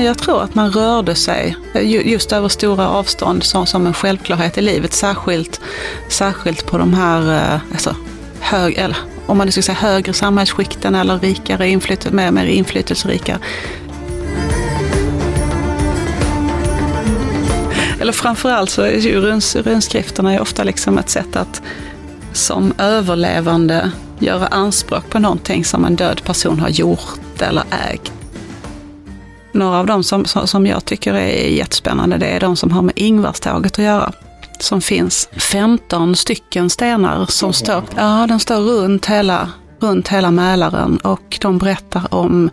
Men jag tror att man rörde sig eh, just över stora avstånd som, som en självklarhet i livet. Särskilt, särskilt på de här, eh, alltså, hög, eller om man nu ska säga högre samhällsskikten eller rikare, inflyt, mer, mer inflytelserika. Eller framförallt så är ju runs, runskrifterna är ofta liksom ett sätt att som överlevande göra anspråk på någonting som en död person har gjort eller ägt. Några av dem som, som jag tycker är jättespännande, det är de som har med Ingvarståget att göra. Som finns 15 stycken stenar som står, ja, den står runt hela, runt hela Mälaren och de berättar om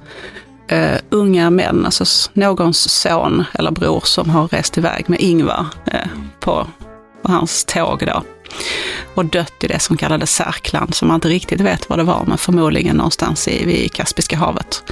uh, unga män, alltså någons son eller bror som har rest iväg med Ingvar uh, på, på hans tåg då och dött i det som kallades Särkland, som man inte riktigt vet vad det var, men förmodligen någonstans i, vid Kaspiska havet.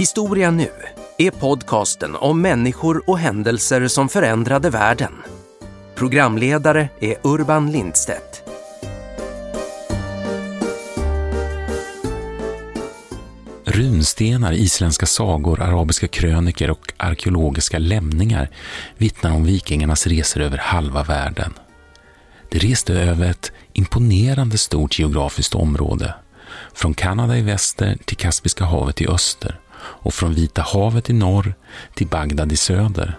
Historia nu är podcasten om människor och händelser som förändrade världen. Programledare är Urban Lindstedt. Runstenar, isländska sagor, arabiska kröniker och arkeologiska lämningar vittnar om vikingarnas resor över halva världen. De reste över ett imponerande stort geografiskt område, från Kanada i väster till Kaspiska havet i öster och från Vita havet i norr till Bagdad i söder.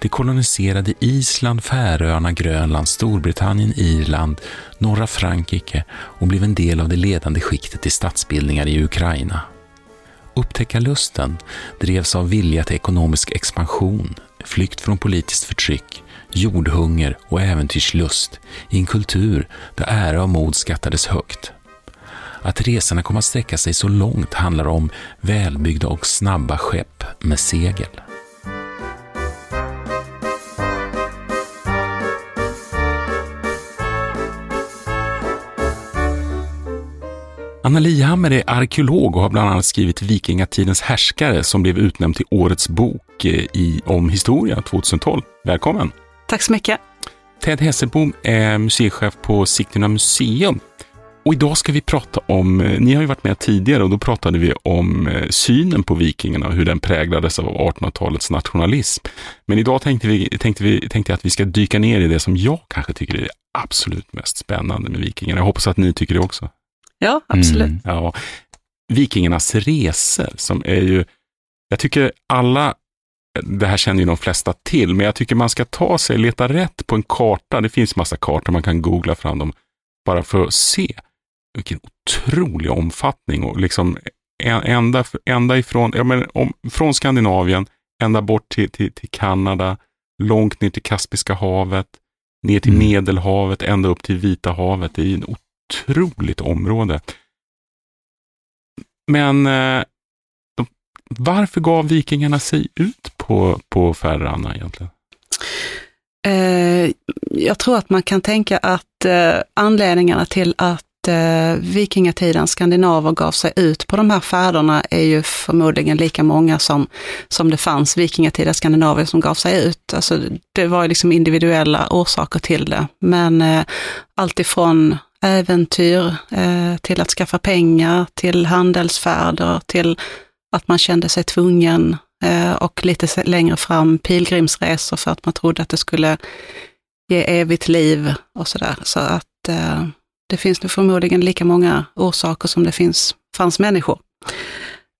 De koloniserade Island, Färöarna, Grönland, Storbritannien, Irland, norra Frankrike och blev en del av det ledande skiktet i statsbildningar i Ukraina. Upptäckarlusten drevs av vilja till ekonomisk expansion, flykt från politiskt förtryck, jordhunger och äventyrslust i en kultur där ära och mod skattades högt. Att resorna kom att sträcka sig så långt handlar om välbyggda och snabba skepp med segel. Anna Lihammer är arkeolog och har bland annat skrivit Vikingatidens härskare som blev utnämnd till Årets bok eh, i, om historia 2012. Välkommen! Tack så mycket! Ted Hesselbom är museichef på Sigtuna museum och idag ska vi prata om, eh, ni har ju varit med tidigare och då pratade vi om eh, synen på vikingarna och hur den präglades av 1800-talets nationalism. Men idag tänkte, vi, tänkte, vi, tänkte jag att vi ska dyka ner i det som jag kanske tycker är absolut mest spännande med vikingarna. Jag hoppas att ni tycker det också. Ja, absolut. Mm, ja. Vikingarnas resor som är ju, jag tycker alla det här känner ju de flesta till, men jag tycker man ska ta sig, leta rätt på en karta. Det finns massa kartor, man kan googla fram dem bara för att se vilken otrolig omfattning och liksom ända, ända ifrån, ja men om, från Skandinavien, ända bort till, till, till Kanada, långt ner till Kaspiska havet, ner till mm. Medelhavet, ända upp till Vita havet. Det är ett otroligt område. Men eh, de, varför gav vikingarna sig ut på, på färderna egentligen? Eh, jag tror att man kan tänka att eh, anledningarna till att eh, vikingatiden skandinaver gav sig ut på de här färderna är ju förmodligen lika många som, som det fanns vikingatida skandinaver som gav sig ut. Alltså, det var liksom individuella orsaker till det. Men eh, alltifrån äventyr eh, till att skaffa pengar, till handelsfärder, till att man kände sig tvungen eh, och lite längre fram pilgrimsresor för att man trodde att det skulle ge evigt liv och sådär. Så att eh, det finns nu förmodligen lika många orsaker som det finns, fanns människor.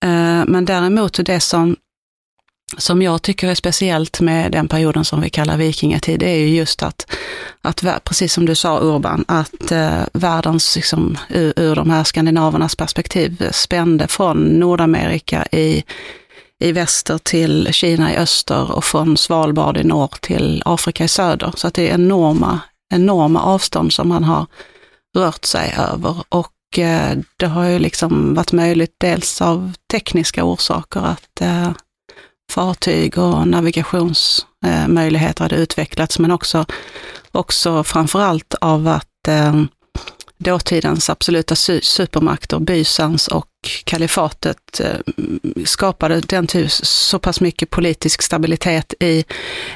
Eh, men däremot det som, som jag tycker är speciellt med den perioden som vi kallar vikingatid, det är ju just att, att precis som du sa Urban, att eh, världens, liksom, ur, ur de här skandinavernas perspektiv, spände från Nordamerika i, i väster till Kina i öster och från Svalbard i norr till Afrika i söder. Så att det är enorma, enorma avstånd som man har rört sig över. Och eh, det har ju liksom varit möjligt dels av tekniska orsaker att eh, fartyg och navigationsmöjligheter eh, hade utvecklats, men också, också framförallt av att dåtidens absoluta supermakter, Bysans och kalifatet, skapade den typ, så pass mycket politisk stabilitet i,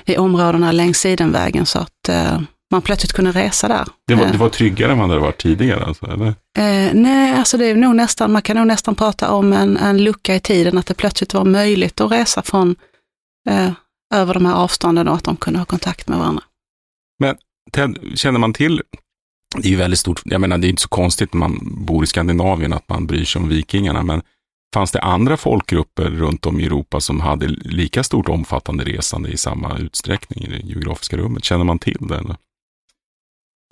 i områdena längs Sidenvägen så att eh, man plötsligt kunde resa där. Det var, det var tryggare än vad det var tidigare? Alltså, eller? Eh, nej, alltså det är nog nästan, man kan nog nästan prata om en, en lucka i tiden, att det plötsligt var möjligt att resa från eh, över de här avstånden och att de kunde ha kontakt med varandra. Men Ted, känner man till, det är ju väldigt stort, jag menar det är inte så konstigt när man bor i Skandinavien att man bryr sig om vikingarna, men fanns det andra folkgrupper runt om i Europa som hade lika stort omfattande resande i samma utsträckning i det geografiska rummet? Känner man till det? Eller?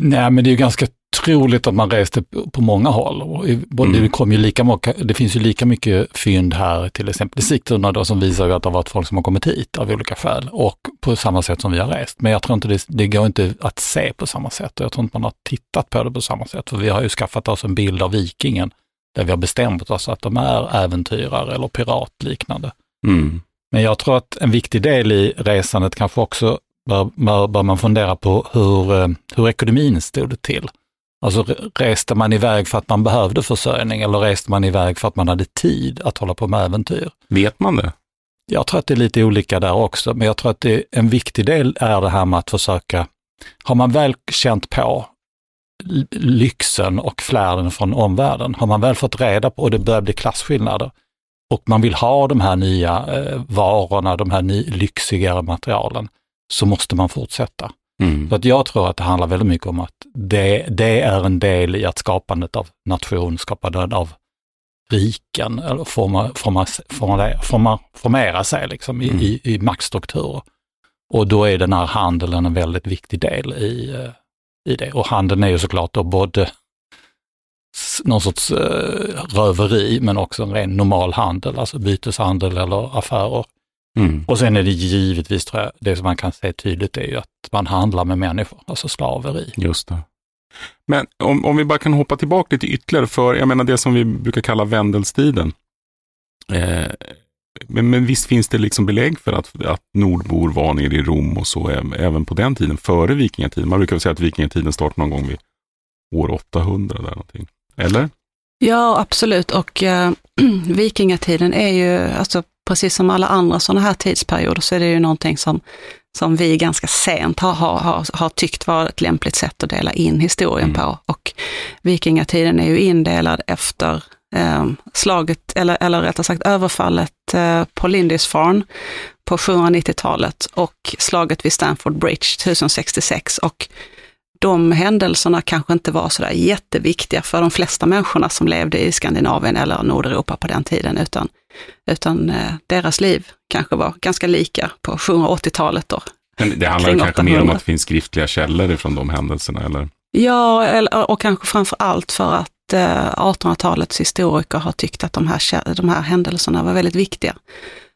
Nej, men det är ju ganska troligt att man reste på många håll. Mm. Det, kom ju lika många, det finns ju lika mycket fynd här, till exempel i Sigtuna då, som visar att det har varit folk som har kommit hit av olika skäl och på samma sätt som vi har rest. Men jag tror inte det, det går inte att se på samma sätt och jag tror inte man har tittat på det på samma sätt. För vi har ju skaffat oss en bild av vikingen där vi har bestämt oss att de är äventyrare eller piratliknande. Mm. Men jag tror att en viktig del i resandet kanske också bör, bör, man fundera på hur, eh, hur ekonomin stod till. Alltså reste man iväg för att man behövde försörjning eller reste man iväg för att man hade tid att hålla på med äventyr? Vet man det? Jag tror att det är lite olika där också, men jag tror att det, en viktig del är det här med att försöka, har man väl känt på lyxen och flärden från omvärlden, har man väl fått reda på, och det börjar bli klasskillnader, och man vill ha de här nya eh, varorna, de här ny, lyxigare materialen, så måste man fortsätta. Mm. Så att jag tror att det handlar väldigt mycket om att det, det är en del i att skapandet av nation, skapandet av riken, eller forma, forma, forma, forma, formera sig liksom i, mm. i, i maktstrukturer. Och då är den här handeln en väldigt viktig del i, eh, i det. Och handeln är ju såklart då både någon sorts eh, röveri men också en ren normal handel, alltså byteshandel eller affärer. Mm. Och sen är det givetvis, tror jag, det som man kan se tydligt är ju att man handlar med människor, alltså slaveri. Just det. Men om, om vi bara kan hoppa tillbaka lite ytterligare för, jag menar det som vi brukar kalla vändelstiden. Eh, men, men visst finns det liksom belägg för att, att nordbor var nere i Rom och så även på den tiden, före vikingatiden. Man brukar säga att vikingatiden startar någon gång vid år 800 där någonting. Eller? Ja, absolut. Och äh, vikingatiden är ju, alltså precis som alla andra sådana här tidsperioder, så är det ju någonting som, som vi ganska sent har, har, har tyckt var ett lämpligt sätt att dela in historien mm. på. Och vikingatiden är ju indelad efter eh, slaget, eller, eller rättare sagt överfallet eh, på Lindisfarne på 790-talet och slaget vid Stamford Bridge 1066. Och de händelserna kanske inte var sådär jätteviktiga för de flesta människorna som levde i Skandinavien eller Nordeuropa på den tiden, utan, utan eh, deras liv kanske var ganska lika på 780-talet. Då, Men det handlar kanske 800. mer om att det finns skriftliga källor från de händelserna, eller? Ja, och kanske framför allt för att 1800-talets eh, historiker har tyckt att de här, de här händelserna var väldigt viktiga.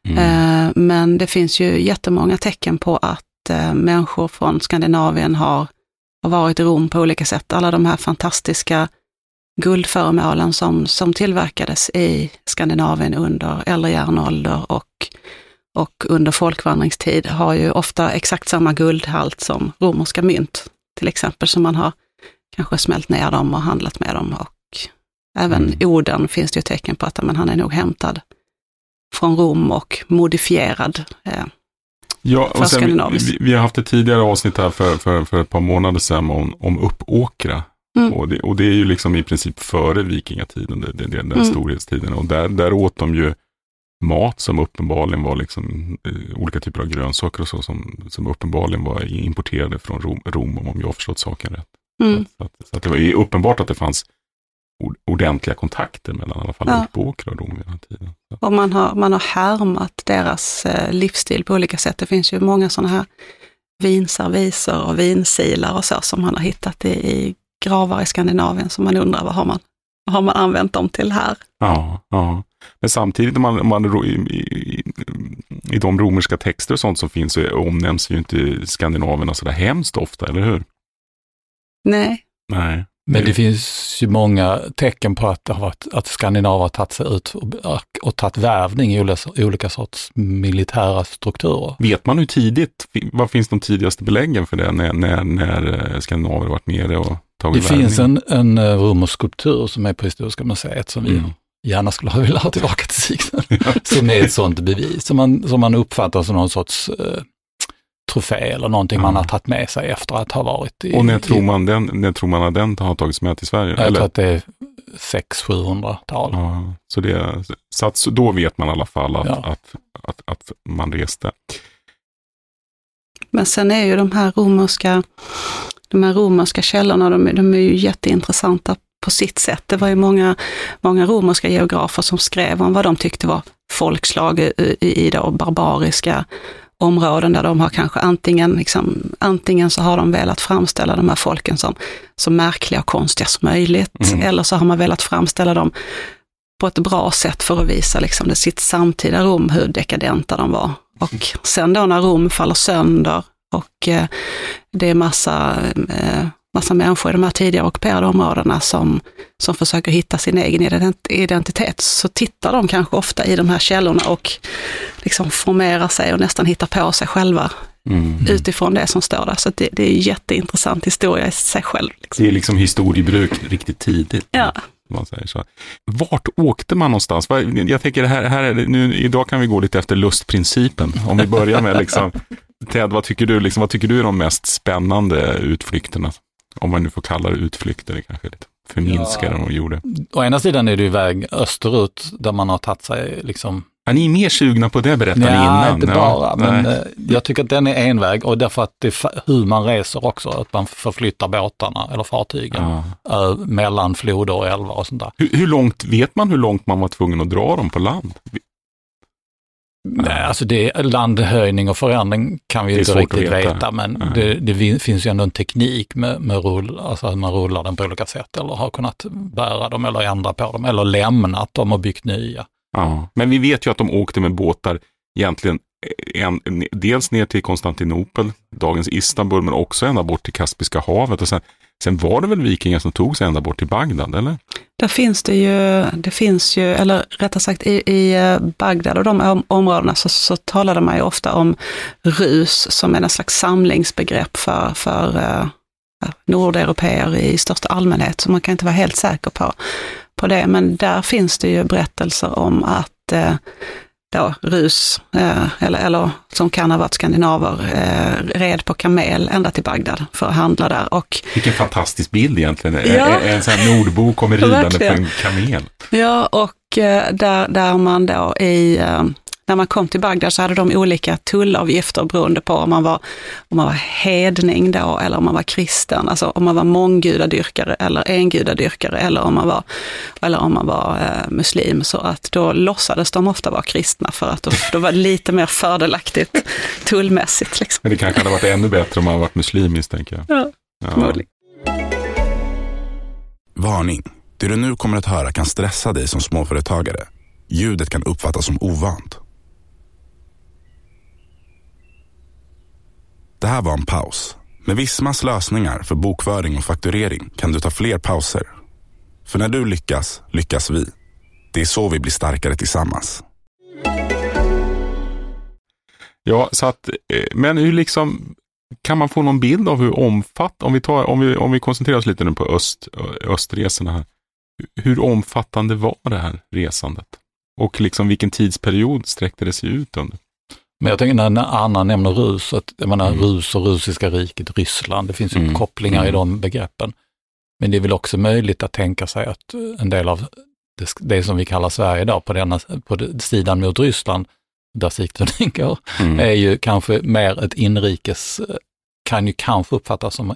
Mm. Eh, men det finns ju jättemånga tecken på att människor från Skandinavien har har varit i Rom på olika sätt. Alla de här fantastiska guldföremålen som, som tillverkades i Skandinavien under äldre järnålder och, och under folkvandringstid har ju ofta exakt samma guldhalt som romerska mynt till exempel, så man har kanske smält ner dem och handlat med dem. Och även mm. Oden finns det ju tecken på att men, han är nog hämtad från Rom och modifierad. Eh, Ja, och sen, vi, vi, har haft ett tidigare avsnitt här för, för, för ett par månader sedan om, om Uppåkra. Mm. Och, det, och det är ju liksom i princip före vikingatiden, det, det, den mm. storhetstiden. Och där, där åt de ju mat som uppenbarligen var liksom eh, olika typer av grönsaker och så som, som uppenbarligen var importerade från Rom, Rom om jag har förstått saken rätt. Mm. Så, att, så att det var uppenbart att det fanns ordentliga kontakter mellan i alla fall ja. Och Rom hela tiden. Och man har, man har härmat deras eh, livsstil på olika sätt. Det finns ju många sådana här vinserviser och vinsilar och så som man har hittat i, i gravar i Skandinavien, så man undrar vad har man, vad har man använt dem till här? Ja, ja. Men samtidigt om man, om man i, i, i de romerska texter och sånt som finns så omnämns ju inte skandinaverna så där hemskt ofta, eller hur? Nej. Nej. Men det finns ju många tecken på att, varit, att skandinaver har tagit sig ut och, och tagit värvning i olika, olika sorts militära strukturer. Vet man hur tidigt, vad finns de tidigaste beläggen för det, när, när, när eh, skandinaver varit nere och tagit Det finns en, en eh, romersk skulptur som är på Historiska museet som mm. vi gärna skulle vilja ha tillbaka till Sigtuna. som är ett sånt bevis, som man, som man uppfattar som någon sorts eh, trofé eller någonting ja. man har tagit med sig efter att ha varit i... Och när tror man, den, när tror man att den har tagits med till Sverige? Jag eller? tror att det är 600-700-tal. Ja, så, det, så att, då vet man i alla fall att, ja. att, att, att, man reste. Men sen är ju de här romerska, de här romerska källorna, de, de är ju jätteintressanta på sitt sätt. Det var ju många, många romerska geografer som skrev om vad de tyckte var folkslag i, i då barbariska områden där de har kanske antingen, liksom, antingen så har de velat framställa de här folken som så märkliga och konstiga som möjligt, mm. eller så har man velat framställa dem på ett bra sätt för att visa liksom, det sitt samtida Rom, hur dekadenta de var. Och sen då när Rom faller sönder och eh, det är massa eh, massa människor i de här tidigare ockuperade områdena som, som försöker hitta sin egen identitet, så tittar de kanske ofta i de här källorna och liksom formerar sig och nästan hittar på sig själva mm. utifrån det som står där. Så det, det är jätteintressant historia i sig själv. Liksom. Det är liksom historiebruk riktigt tidigt. Ja. Man säger så. Vart åkte man någonstans? Jag tänker, här, här nu, idag kan vi gå lite efter lustprincipen. Om vi börjar med liksom, Ted, vad tycker du, liksom, vad tycker du är de mest spännande utflykterna? Om man nu får kalla det utflykter, det kanske är lite förminskade ja. de gjorde. Å ena sidan är det ju väg österut där man har tagit sig liksom är ni mer sugna på det berättar ni innan? inte bara, ja, men nej. Eh, jag tycker att den är en väg och därför att det är hur man reser också, att man förflyttar båtarna eller fartygen ja. mellan floder och älvar och sånt där. Hur, hur, långt, vet man hur långt man var tvungen att dra dem på land? Nej, alltså det, landhöjning och förändring kan vi inte riktigt veta, veta men det, det, finns ju ändå en teknik med, med rull, alltså att man rullar den på olika sätt eller har kunnat bära dem eller ändra på dem eller lämnat dem och byggt nya. Ja, men vi vet ju att de åkte med båtar egentligen en, dels ner till Konstantinopel, dagens Istanbul, men också ända bort till Kaspiska havet. Och sen, sen var det väl vikingar som tog sig ända bort till Bagdad, eller? Där finns det ju, det finns ju, eller rättare sagt i, i eh, Bagdad och de områdena så, så talade man ju ofta om rus som är en slags samlingsbegrepp för, för eh, uh, nordeuropeer i största allmänhet, så man kan inte vara helt säker på, på det. Men där finns det ju berättelser om att uh, då, rus, eh, eller, eller som kan ha varit skandinaver, eh, red på kamel ända till Bagdad för att handla där. Och, Vilken fantastisk bild egentligen, ja, en sån här nordbo kommer ridande på en kamel. Ja, och eh, där, där man då i eh, när man kom till Bagdad så hade de olika tullavgifter beroende på om man var, om man var hedning då eller om man var kristen, alltså om man var månggudadyrkare eller engudadyrkare eller om man var, eller om man var eh, muslim. Så att då låtsades de ofta vara kristna för att då, då var det lite mer fördelaktigt tullmässigt. Liksom. Men det kanske hade varit ännu bättre om man varit muslim misstänker jag. Ja. Ja. Varning! Det du nu kommer att höra kan stressa dig som småföretagare. Ljudet kan uppfattas som ovant. Det här var en paus. Med Vismas lösningar för bokföring och fakturering kan du ta fler pauser. För när du lyckas, lyckas vi. Det är så vi blir starkare tillsammans. Ja, så att, eh, men hur liksom, kan man få någon bild av hur omfattande, om vi, tar, om vi, om vi koncentrerar oss lite nu på öst, östresorna här. Hur omfattande var det här resandet? Och liksom vilken tidsperiod sträckte det sig ut under? Men jag tänker när Anna nämner Rus, att, jag menar mm. Rus och Russiska riket, Ryssland, det finns ju mm. kopplingar mm. i de begreppen. Men det är väl också möjligt att tänka sig att en del av det, det som vi kallar Sverige idag, på, denna, på sidan mot Ryssland, där Sigtuna går, mm. är ju kanske mer ett inrikes, kan ju kanske uppfattas som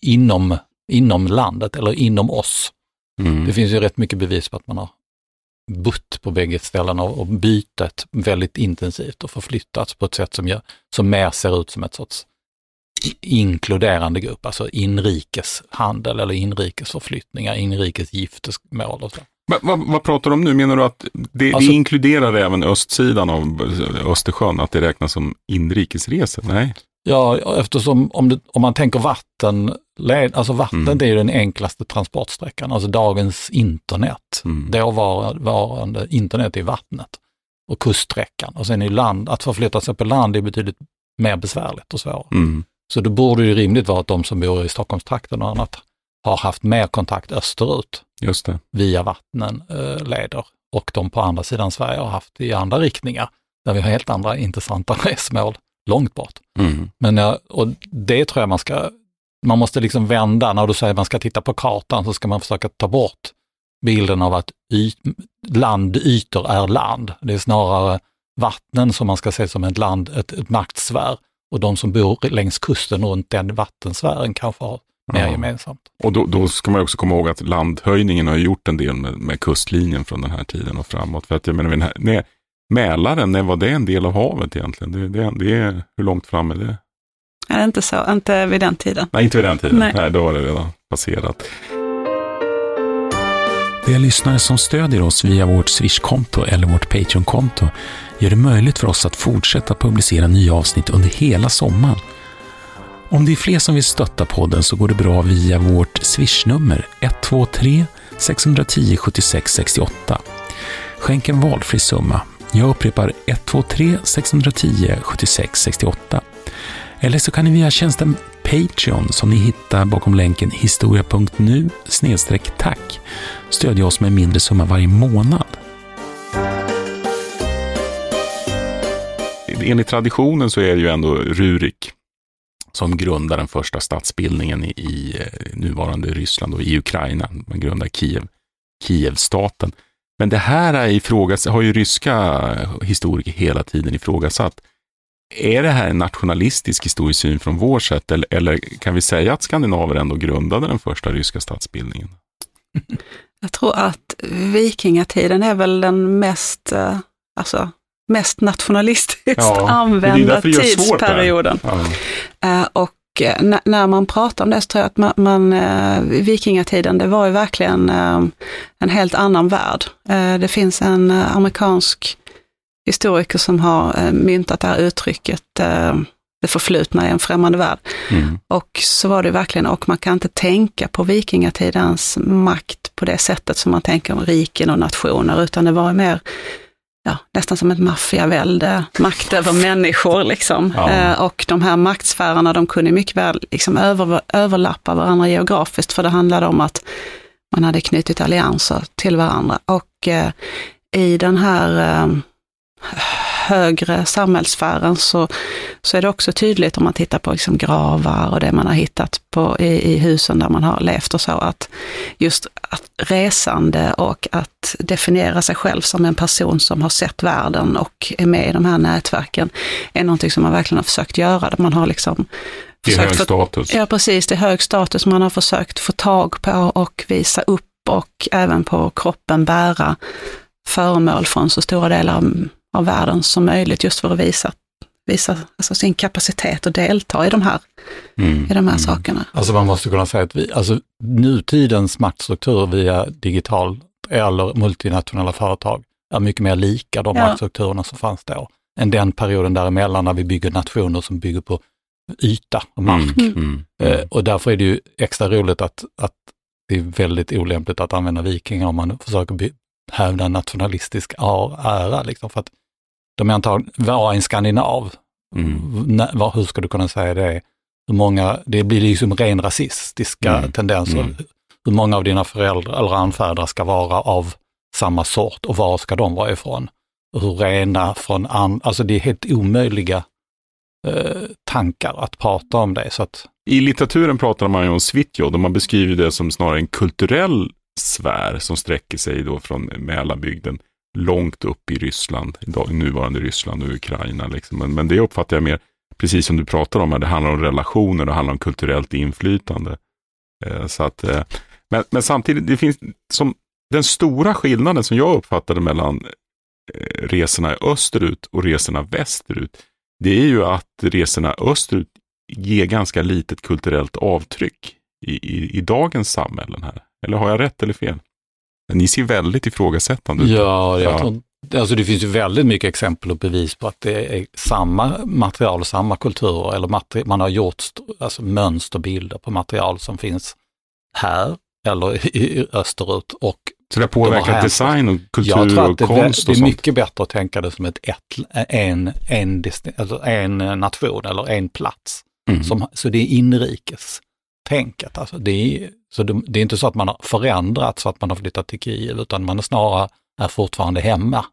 inom, inom landet eller inom oss. Mm. Det finns ju rätt mycket bevis på att man har bott på bägge ställena och bytet väldigt intensivt och förflyttats på ett sätt som, gör, som mer ser ut som ett sorts inkluderande grupp, alltså inrikeshandel eller inrikesförflyttningar, inrikes giftermål och så. Men, vad, vad, pratar du om nu? Menar du att det, alltså, det inkluderar även östsidan av Östersjön, att det räknas som inrikesresor? Nej? Ja, eftersom om, det, om man tänker vatten, alltså vatten mm. det är ju den enklaste transportsträckan, alltså dagens internet. Mm. Dåvarande internet är vattnet och kuststräckan och sen i land, att förflytta sig på land är betydligt mer besvärligt och svårare. Mm. Så det borde ju rimligt vara att de som bor i Stockholmstrakten och annat har haft mer kontakt österut det. via vattnen eh, leder och de på andra sidan Sverige har haft i andra riktningar där vi har helt andra intressanta resmål långt bort. Mm. Men och det tror jag man ska, man måste liksom vända, när du säger att man ska titta på kartan så ska man försöka ta bort bilden av att yt, landytor är land. Det är snarare vattnen som man ska se som ett land, ett, ett maktsfär och de som bor längs kusten runt den vattensfären kanske har mer Ja. gemensamt. Och då, då ska man också komma ihåg att landhöjningen har gjort en del med, med kustlinjen från den här tiden och framåt. För att jag menar, nej, Mälaren, när var det en del av havet egentligen? Det, det, det är, hur långt fram är det? Är det inte så? Inte vid den tiden. Nej, inte vid den tiden. Nej. Nej, då var det redan passerat. De lyssnare som stödjer oss via vårt Swish-konto eller vårt Patreon-konto gör det möjligt för oss att fortsätta publicera nya avsnitt under hela sommaren. Om det är fler som vill stötta podden så går det bra via vårt Swish-nummer 123 610 76 68. Skänk en valfri summa. Jag upprepar 123 610 76 68. Eller så kan ni via tjänsten Patreon som ni hittar bakom länken historia.nu tack stödja oss med en mindre summa varje månad. Enligt traditionen så är det ju ändå Rurik som grundar den första statsbildningen i, eh, nuvarande Ryssland och i Ukraina. Man grundar Kiev, Kievstaten. Men det här är ifrågas, har ju ryska historiker hela tiden ifrågasatt. Är det här en nationalistisk historiesyn från vår sätt eller, eller kan vi säga att skandinaver ändå grundade den första ryska statsbildningen? Jag tror att vikingatiden är väl den mest, eh, alltså, mest nationalistiskt Ja, använda tidsperioden. Ja. Eh, Och när- när man pratar om det så tror jag att man, man eh, vikingatiden, det var ju verkligen eh, en helt annan värld. Eh, Det finns en eh, amerikansk historiker som har eh, myntat det här uttrycket, eh, det förflutna i en främmande värld. Mm. Och så var det verkligen, och man kan inte tänka på vikingatidens makt på det sättet som man tänker om riken och nationer, utan det var mer ja, nästan som ett maffiavälde, makt över människor liksom. Ja. Eh, och de här maktsfärerna, de kunde mycket väl liksom över, överlappa varandra geografiskt, för det handlade om att man hade knutit allianser till varandra. Och eh, i den här eh, högre samhällssfären så, så är det också tydligt om man tittar på liksom gravar och det man har hittat på, i, i husen där man har levt och så, att just att resande och att definiera sig själv som en person som har sett världen och är med i de här nätverken är någonting som man verkligen har försökt göra. Där man har liksom Det är hög få- status. Ja, precis. Det är hög status man har försökt få tag på och visa upp och även på kroppen bära föremål från så stora delar av- av världen som möjligt just för att visa, visa alltså sin kapacitet att delta i de här, Mm. i de här sakerna. Alltså man måste kunna säga att vi, alltså nutidens maktstruktur via digital eller multinationella företag är mycket mer lika de Ja. maktstrukturerna som fanns då, än den perioden däremellan när vi bygger nationer som bygger på yta och mark. Mm. Mm. Eh, och därför är det ju extra roligt att, att det är väldigt olämpligt att använda vikingar om man försöker hävda en nationalistisk ära. Liksom, för att är antagligen, var en skandinav, Mm. Hur ska du kunna säga det? Hur många, det blir liksom ren rasistiska Mm. tendenser. Mm. Hur många av dina föräldrar eller anfäder ska vara av samma sort och var ska de vara ifrån? Hur rena från an, alltså det är helt omöjliga eh, tankar att prata om det. Så att, I litteraturen pratar man ju om Svitjod och man beskriver det som snarare en kulturell sfär som sträcker sig då från Mälarbygden långt upp i Ryssland, idag, i nuvarande Ryssland och Ukraina. Liksom. Men, men det uppfattar jag mer, precis som du pratar om, här, det handlar om relationer, det handlar om kulturellt inflytande. Eh, så att, eh, men, men samtidigt, det finns som den stora skillnaden som jag uppfattade mellan eh, resorna österut och resorna västerut, det är ju att resorna österut ger ganska litet kulturellt avtryck i, i, i dagens samhällen här. Eller har jag rätt eller fel? Ni ser väldigt ifrågasättande ut. ja, jag Ja. Tror, alltså det finns ju väldigt mycket exempel och bevis på att det är samma material, samma kulturer, eller materi- man har gjort alltså mönsterbilder på material som finns här eller i österut och Så det har De har påverkat hänt- design och Jag kultur tror och att det, är vä- konst det och är sånt. mycket bättre att tänka det som ett, ett en, en, alltså en nation eller en plats. Mm. Som, så det är inrikes. Tänket. Alltså det är, så det, det, är inte så att man har förändrats så att man har flyttat till Kiev, utan man är snarare är fortfarande hemma.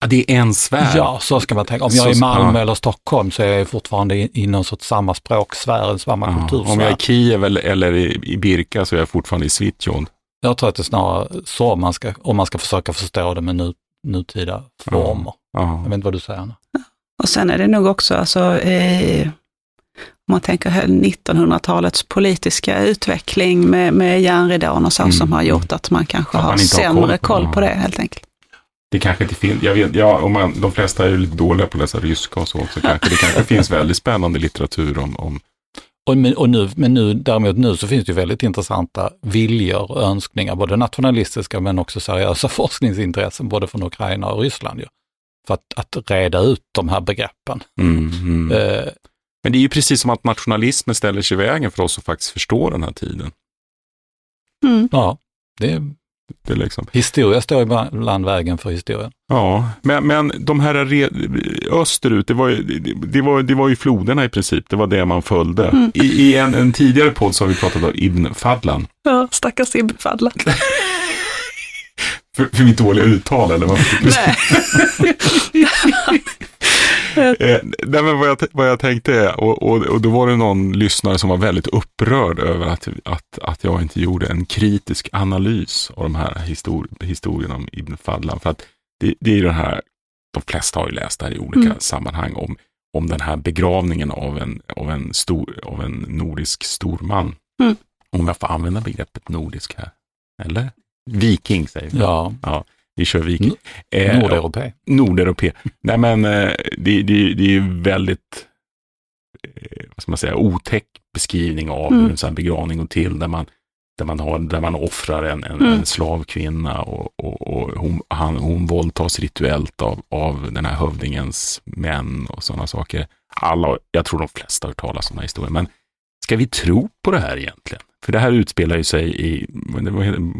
Ja, det är en sfär. Ja, så ska man tänka. Om jag är i Malmö eller Stockholm så är jag fortfarande i, i någon sorts samma språksfär, samma ja, kultursfär. Om jag är i Kiev eller, eller i, i Birka så är jag fortfarande i Svitjod. Jag tror att det är snarare så man ska, om man ska försöka förstå det med nu, nutida former. Ja, ja. Jag vet inte vad du säger. Och sen är det nog också, alltså, eh, om man tänker 1900-talets politiska utveckling med, med järnridån och så, mm. som har gjort att man kanske har sämre har koll, koll på det helt enkelt. Det kanske inte finns, jag vet, ja, om man, de flesta är ju lite dåliga på att läsa ryska och så också. Kanske, det kanske finns väldigt spännande litteratur om, om och, men, och nu, men nu, däremot nu så finns det väldigt intressanta viljor och önskningar, både nationalistiska men också seriösa forskningsintressen, både från Ukraina och Ryssland. Ju, för att, att reda ut de här begreppen. Mm, mm. Eh, men det är ju precis som att nationalismen ställer sig i vägen för oss att faktiskt förstå den här tiden. Mm. Ja, det det liksom. Historia står ibland vägen för historien. Ja, men, men de här re, österut, det var, ju, det, var, det var ju floderna i princip, det var det man följde. Mm. I, I, en, en tidigare podd så har vi pratat om Ibn Fadlan. Ja, stackars Ibn Fadlan. för, för mitt dåliga uttal eller vad? Nej. eh, nej men vad jag, vad jag tänkte är, och, och, och då var det någon lyssnare som var väldigt upprörd över att, att, att jag inte gjorde en kritisk analys av de här histori historierna om Ibn Fadlan. För att det, det är ju den här, de flesta har ju läst det här i olika mm. sammanhang om, om den här begravningen av en, av en, stor, av en nordisk storman. Mm. Om jag får använda begreppet nordisk här. Eller? Viking säger vi. Ja. ja. Vi kör viking. Eh, Nordeuropé. Nordeuropé. Nej men eh, det, det, det är väldigt, eh, vad ska man säga, otäck beskrivning av mm. hur en sån begravning går till. Där man, där man, har, där man offrar en, en, mm. en slavkvinna och, och, och hon, han, hon våldtas rituellt av, av den här hövdingens män och sådana saker. Alla, jag tror de flesta har hört talas om den här historien, men ska vi tro på det här egentligen? För det här utspelar ju sig i,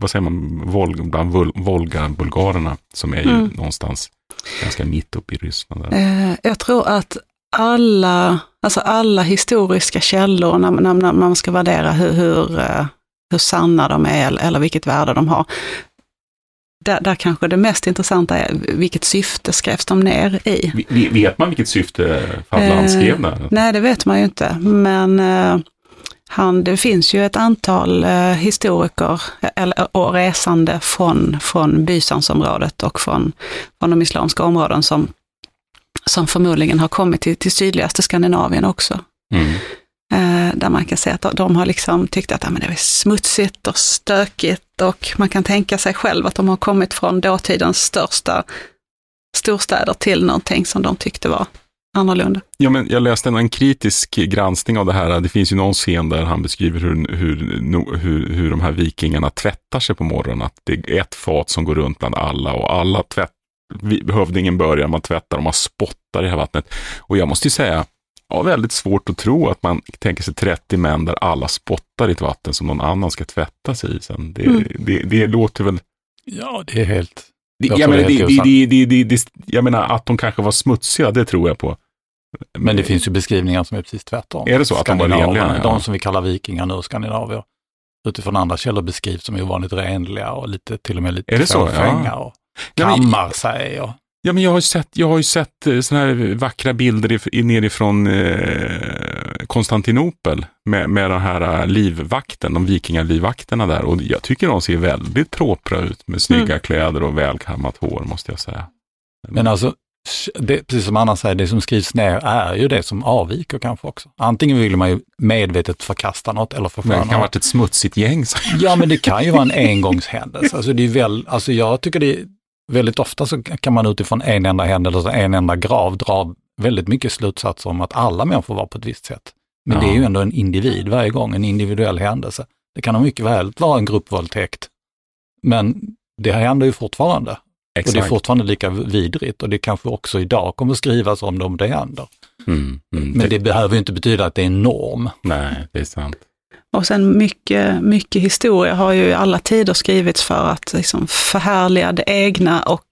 vad säger man, Vol, bland Volga-bulgarerna, som är ju mm. någonstans ganska mitt uppe i Ryssland. Eh, jag tror att alla, alltså alla historiska källor, när, när, när man ska värdera hur, hur, eh, hur sanna de är eller, vilket värde de har, där, där, kanske det mest intressanta är vilket syfte skrevs de ner i. Vet man vilket syfte Fadlan eh, skrev där? Nej, det vet man ju inte, men eh, han, det finns ju ett antal eh, historiker eller, och resande från, från Bysansområdet och från, från de islamska områden som, som förmodligen har kommit till, till sydligaste Skandinavien också. Mm. Eh, där man kan se att de har liksom tyckt att ja, men det är smutsigt och stökigt och man kan tänka sig själv att de har kommit från dåtidens största storstäder till någonting som de tyckte var annorlunda. Ja, men jag läste en, en kritisk granskning av det här. Det finns ju någon scen där han beskriver hur, hur, hur, hur de här vikingarna tvättar sig på morgonen. Att det är ett fat som går runt bland alla och alla tvätt, hövdingen börjar, man tvättar och man spottar i det här vattnet. Och jag måste ju säga, har väldigt svårt att tro att man tänker sig 30 män där alla spottar i ett vatten som någon annan ska tvätta sig i sen. Det, mm. det, det låter väl... Ja, det är helt... Jag, jag, menar, det, det, det, det, jag menar att de kanske var smutsiga, det tror jag på. Men det finns ju beskrivningar som är precis tvärtom. Är det så att de var renliga? Ja. De som vi kallar vikingar nu, skandinavier, utifrån andra källor beskrivs som ovanligt renliga och lite, till och med lite fåfänga ja. och kammar sig. Och... Ja, men jag har ju sett, jag har ju sett eh, sådana här vackra bilder nerifrån eh, Konstantinopel med, med den här eh, livvakten, de vikingalivvakterna där. Och jag tycker de ser väldigt propra ut med snygga mm. kläder och välkammat hår, måste jag säga. Men alltså, det, precis som Anna säger, det som skrivs ner är ju det som avviker kanske också. Antingen vill man ju medvetet förkasta något eller försköna Det kan ha varit ett smutsigt gäng. Ja, men det kan ju vara en engångshändelse. Alltså, det är väl, alltså jag tycker det är, väldigt ofta så kan man utifrån en enda händelse, en enda grav, dra väldigt mycket slutsatser om att alla människor var på ett visst sätt. Men ja. det är ju ändå en individ varje gång, en individuell händelse. Det kan mycket väl vara en gruppvåldtäkt, men det händer ju fortfarande. Exakt. Och det är fortfarande lika vidrigt och det kanske också idag kommer skrivas om det om det händer. Mm, mm, Men det, det behöver ju inte betyda att det är en norm. Nej, det är sant. Och sen mycket, mycket historia har ju i alla tider skrivits för att liksom förhärliga det egna och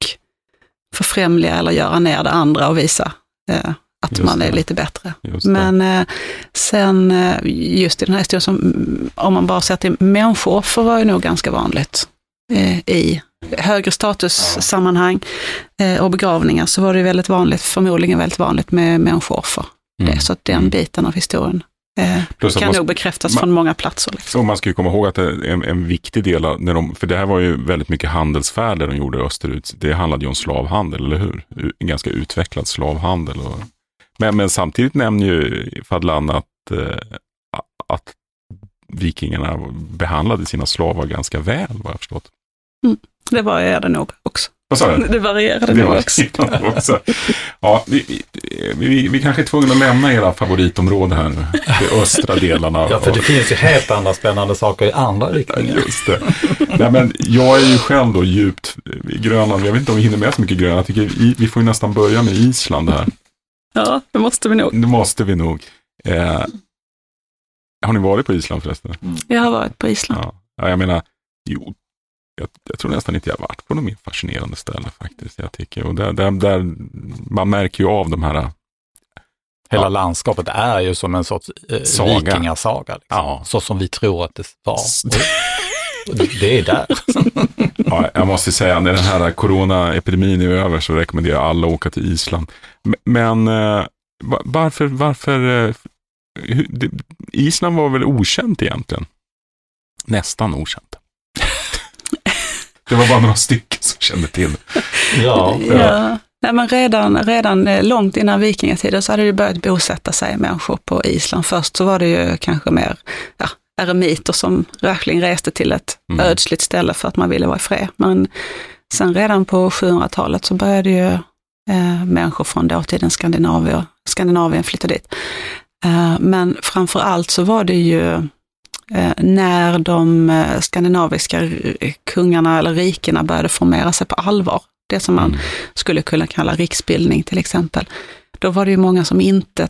förfrämliga eller göra ner det andra och visa eh, att just man är det. lite bättre. Men eh, sen eh, just i den här historien, som, om man bara ser till människooffer var ju nog ganska vanligt eh, i högre statussammanhang eh, och begravningar så var det väldigt vanligt, förmodligen väldigt vanligt med människooffer. Mm. Så att den mm. biten av historien Eh, Plus kan man, nog bekräftas man, från många platser. Liksom. Och man ska ju komma ihåg att en, en viktig del, av, när de, för det här var ju väldigt mycket handelsfärder de gjorde österut. Det handlade ju om slavhandel, eller hur? En ganska utvecklad slavhandel. Och, men, men samtidigt nämner ju Fadlan att, eh, att vikingarna behandlade sina slavar ganska väl, vad jag förstått. Mm, det var det nog också. Vad sa du? Det varierade det nog också. också. Ja, vi, vi, vi, kanske är tvungna att lämna era favoritområde här nu. De östra delarna. Ja, för det finns ju helt andra spännande saker i andra riktningar. Just det. Nej, men jag är ju själv då djupt i Grönland. Jag vet inte om vi hinner med så mycket Grönland. Jag tycker vi får nästan börja med Island här. Ja, det måste vi nog. Det måste vi nog. Eh, har ni varit på Island förresten? Mm. Jag har varit på Island. Ja, jag menar, jo, jag, jag, tror nästan inte jag varit på något mer fascinerande ställe faktiskt. Jag tycker. Och där, där, där, man märker ju av de här Hela ja. landskapet är ju som en sorts eh, Saga. vikingasaga. Liksom. Ja. Så som vi tror att det var. det är där. ja, jag måste säga, när den här coronaepidemin är över så rekommenderar jag alla att åka till Island. Men eh, varför, varför eh, Island var väl okänt egentligen? Nästan okänt. Det var bara några stycken som kände till Ja. ja. Nej, men redan, redan eh, långt innan vikingatiden så hade det börjat bosätta sig människor på Island. Först så var det ju kanske mer ja, eremiter som verkligen reste till ett mm. ödsligt ställe för att man ville vara i fred. Men sen redan på 700-talet så började ju eh, människor från dåtidens Skandinavien, Skandinavien flytta dit. Eh, men framför allt så var det ju när de eh, skandinaviska kungarna eller rikena började formera sig på allvar, det som man mm. skulle kunna kalla riksbildning till exempel, då var det ju många som inte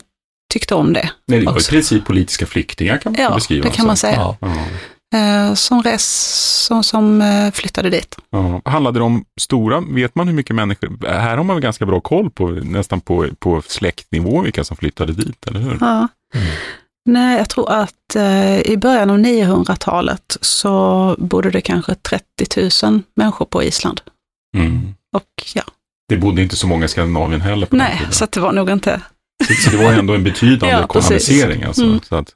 tyckte om det. Nej, det var i princip politiska flyktingar kan man ja, beskriva det kan man säga. Ja. Eh, som, res, som, som flyttade dit. Ja. Handlade det om stora, vet man hur mycket människor, här har man ganska bra koll på, nästan på, på släktnivå vilka som flyttade dit, eller hur? Ja. Mm. Nej, jag tror att eh, i början av 900-talet så bodde det kanske 30 000 människor på Island. Mm. Och ja. Det bodde inte så många i Skandinavien heller på Nej, den tiden. så det var nog inte... Så, så, det var ändå en betydande ja, kolonisering alltså. Mm. Så att...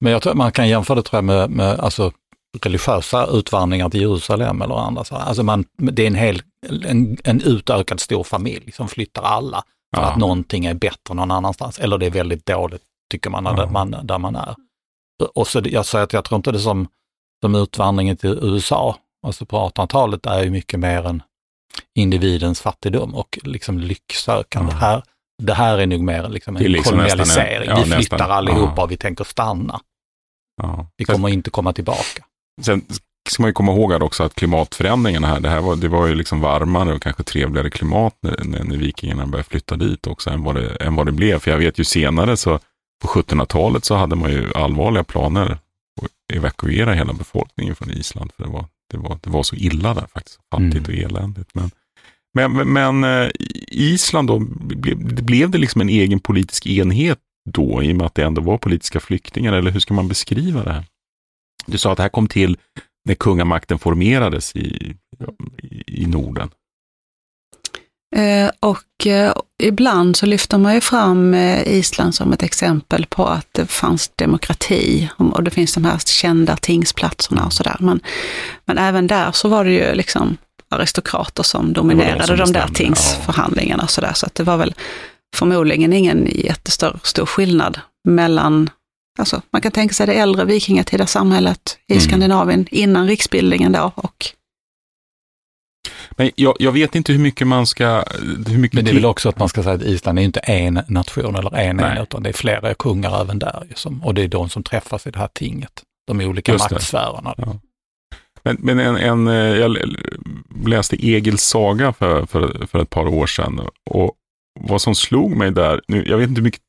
Men jag tror man kan jämföra det tror jag med, med alltså, religiösa utvandringar till Jerusalem eller andra. Så, alltså man, det är en, hel, en, en utökad stor familj som flyttar alla för ja. att någonting är bättre någon annanstans eller det är väldigt dåligt tycker man, mm. man där man är. Och så jag säger att jag tror inte det som, som utvandringen till USA, alltså på 1800-talet är ju mycket mer än individens fattigdom och liksom lycksökande. Mm. Här, det här är nog mer liksom en liksom kolonialisering. En, ja, vi flyttar nästan, allihopa ja. och vi tänker stanna. Ja. Vi kommer sen, inte komma tillbaka. Sen ska man ju komma ihåg också att klimatförändringarna här, det, här var, det var ju liksom varmare och kanske trevligare klimat när, när, när vikingarna började flytta dit också än vad, det, än vad det blev. För jag vet ju senare så på 1700-talet så hade man ju allvarliga planer att evakuera hela befolkningen från Island. För det var, det var, det var så illa där faktiskt, fattigt mm. och eländigt. Men, men, men eh, Island då, blev, blev det liksom en egen politisk enhet då, i och med att det ändå var politiska flyktingar, eller hur ska man beskriva det här? Du sa att det här kom till när kungamakten formerades i, i, i Norden. Eh, och eh, ibland så lyfter man ju fram eh, Island som ett exempel på att det fanns demokrati och det finns de här kända tingsplatserna och sådär. Men, men även där så var det ju liksom aristokrater som dominerade de, som de där tingsförhandlingarna och sådär. Så att det var väl förmodligen ingen jättestor stor skillnad mellan Alltså, man kan tänka sig det äldre vikingatida samhället i mm. Skandinavien innan riksbildningen då och men jag, jag, vet inte hur mycket man ska... Hur mycket Men det är väl också att man ska säga att Island är inte en nation eller en enhet, utan det är flera kungar även där. Liksom. Och det är de som träffas i det här tinget, de olika Just maktsfärerna. Ja. Men, men en, en, eh, jag läste Egils saga för, för, för ett par år sedan och vad som slog mig där, nu, jag vet inte hur mycket,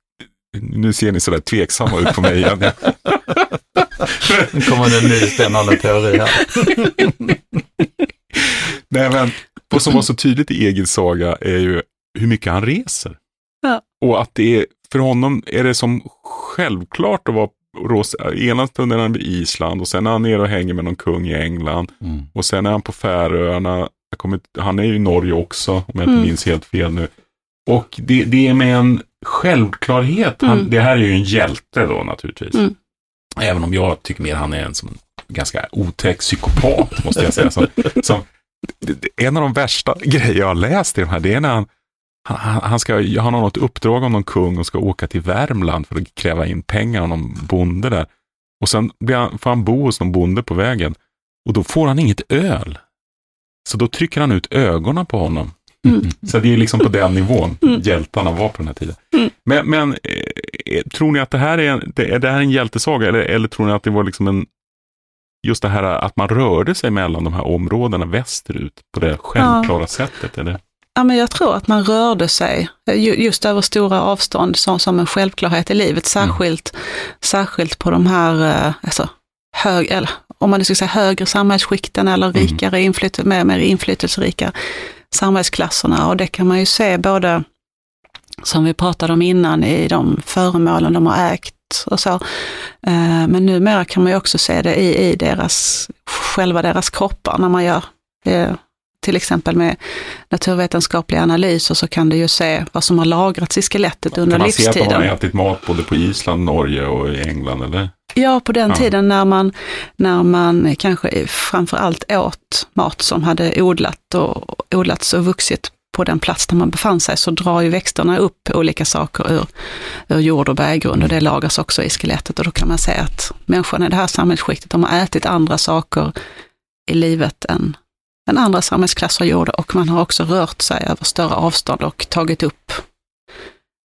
nu ser ni sådär tveksamma ut på mig igen. nu kommer det en ny spännande teori här. Nej, men vad som var så tydligt i Egils saga är ju hur mycket han reser. Ja. och att det är, för honom är det som självklart att vara ena stunden är han vid Island och sen är han nere och hänger med någon kung i England. Mm. Och sen är han på Färöarna. Kommer, han är ju i Norge också, om jag inte mm. minns helt fel nu. Och det, det är med en självklarhet. Han, mm. Det här är ju en hjälte då naturligtvis. Mm. Även om jag tycker mer han är en som ganska otäck psykopat, måste jag säga. Som, som, en av de värsta grejer jag har läst i de här, det är när han han, han ska, han har något uppdrag av någon kung och ska åka till Värmland för att kräva in pengar av någon bonde där. Och sen blir han, får han bo hos någon bonde på vägen och då får han inget öl. Så då trycker han ut ögonen på honom. Mm. Så det är liksom på den nivån mm. hjältarna var på den här tiden. Mm. Men, men eh, tror ni att det här är, det, är det här en hjältesaga eller, eller tror ni att det var liksom en, just det här att man rörde sig mellan de här områdena västerut på det självklara ja. sättet? Eller? Ja, men jag tror att man rörde sig just över stora avstånd som, som en självklarhet i livet, mm. särskilt, mm. särskilt på de här, eh, alltså, hög, eller om man nu ska säga högre samhällsskikten eller mm. rikare, mm. inflyt, mer, mer inflytelserika samhällsklasserna. Och det kan man ju se både, som vi pratade om innan, i de föremålen de har ägt och så. Eh, men numera kan man ju också se det i, i deras, själva deras kroppar när man gör till exempel med naturvetenskapliga analyser så kan du ju se vad som har lagrats i skelettet under livstiden. Kan man se att de har ätit mat både på Island, Norge och i England eller? Ja, på den ja. tiden när man, när man kanske framför allt åt mat som hade odlat och, odlats och vuxit på den plats där man befann sig så drar ju växterna upp olika saker ur, ur jord och berggrund och det lagras också i skelettet och då kan man säga att människan i det här samhällsskiktet, de har ätit andra saker i livet än än andra samhällsklasser gjorde och man har också rört sig över större avstånd och tagit upp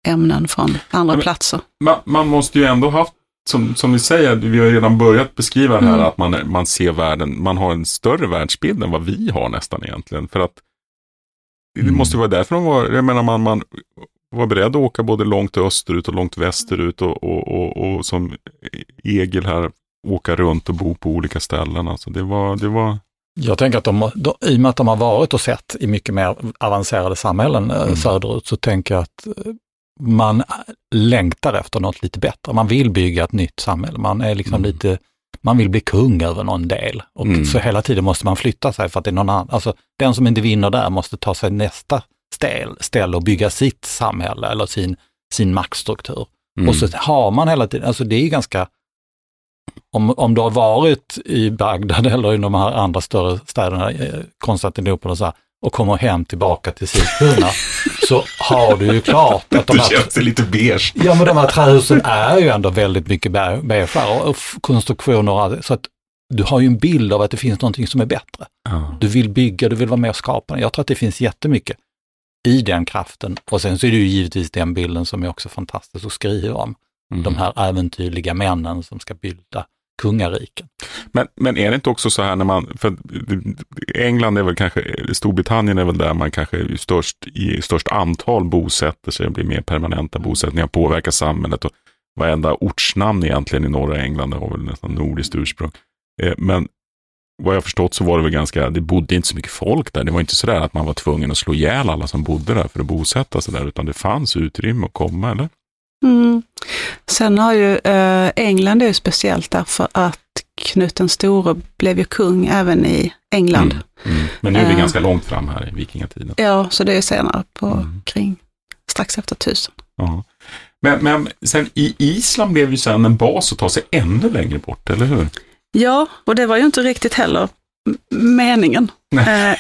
ämnen från andra Men, platser. Man, man, måste ju ändå haft, som, som vi säger, vi har redan börjat beskriva det här mm. att man, man ser världen, man har en större världsbild än vad vi har nästan egentligen. För att det mm. måste vara därför de var, jag menar man, man var beredd att åka både långt österut och långt västerut och, och, och, och som Egil här åka runt och bo på olika ställen. Alltså det var, det var jag tänker att de, de, i och med att de har varit och sett i mycket mer avancerade samhällen eh, mm. söderut, så tänker jag att eh, man längtar efter något lite bättre. Man vill bygga ett nytt samhälle. Man är liksom mm. lite, man vill bli kung över någon del. Och mm. så hela tiden måste man flytta sig för att det är någon annan, alltså den som inte vinner där måste ta sig nästa ställe och bygga sitt samhälle eller sin, sin maktstruktur. Mm. Och så har man hela tiden, alltså det är ganska om, om du har varit i Bagdad eller i de här andra större städerna, eh, Konstantinopel och så här, och kommer hem tillbaka till Sigtuna, så har du ju klart att de här... Det känns lite beige. Ja, men de här trähusen är ju ändå väldigt mycket beige och konstruktioner. Så att du har ju en bild av att det finns någonting som är bättre. Mm. Du vill bygga, du vill vara med och skapa. Jag tror att det finns jättemycket i den kraften. Och sen så är det ju givetvis den bilden som är också fantastisk att skriva om. Mm. De här äventyrliga männen som ska bilda kungariken. Men, men är det inte också så här när man, för England är väl kanske, Storbritannien är väl där man kanske i störst, i störst antal bosätter sig, och blir mer permanenta bosättningar, påverkar samhället och varenda ortsnamn egentligen i norra England har väl nästan nordiskt ursprung. Eh, men vad jag förstått så var det väl ganska, det bodde inte så mycket folk där. Det var inte så där att man var tvungen att slå ihjäl alla som bodde där för att bosätta sig där, utan det fanns utrymme att komma, eller? Mm. Sen har ju eh, England är ju speciellt därför att Knut den store blev ju kung även i England. Mm. Mm. Men nu är vi eh, ganska långt fram här i vikingatiden. Ja, så det är senare på mm. kring strax efter tusen. Ja. Men, men sen i Island blev ju sen en bas att ta sig ännu längre bort, eller hur? Ja, och det var ju inte riktigt heller meningen. Eh,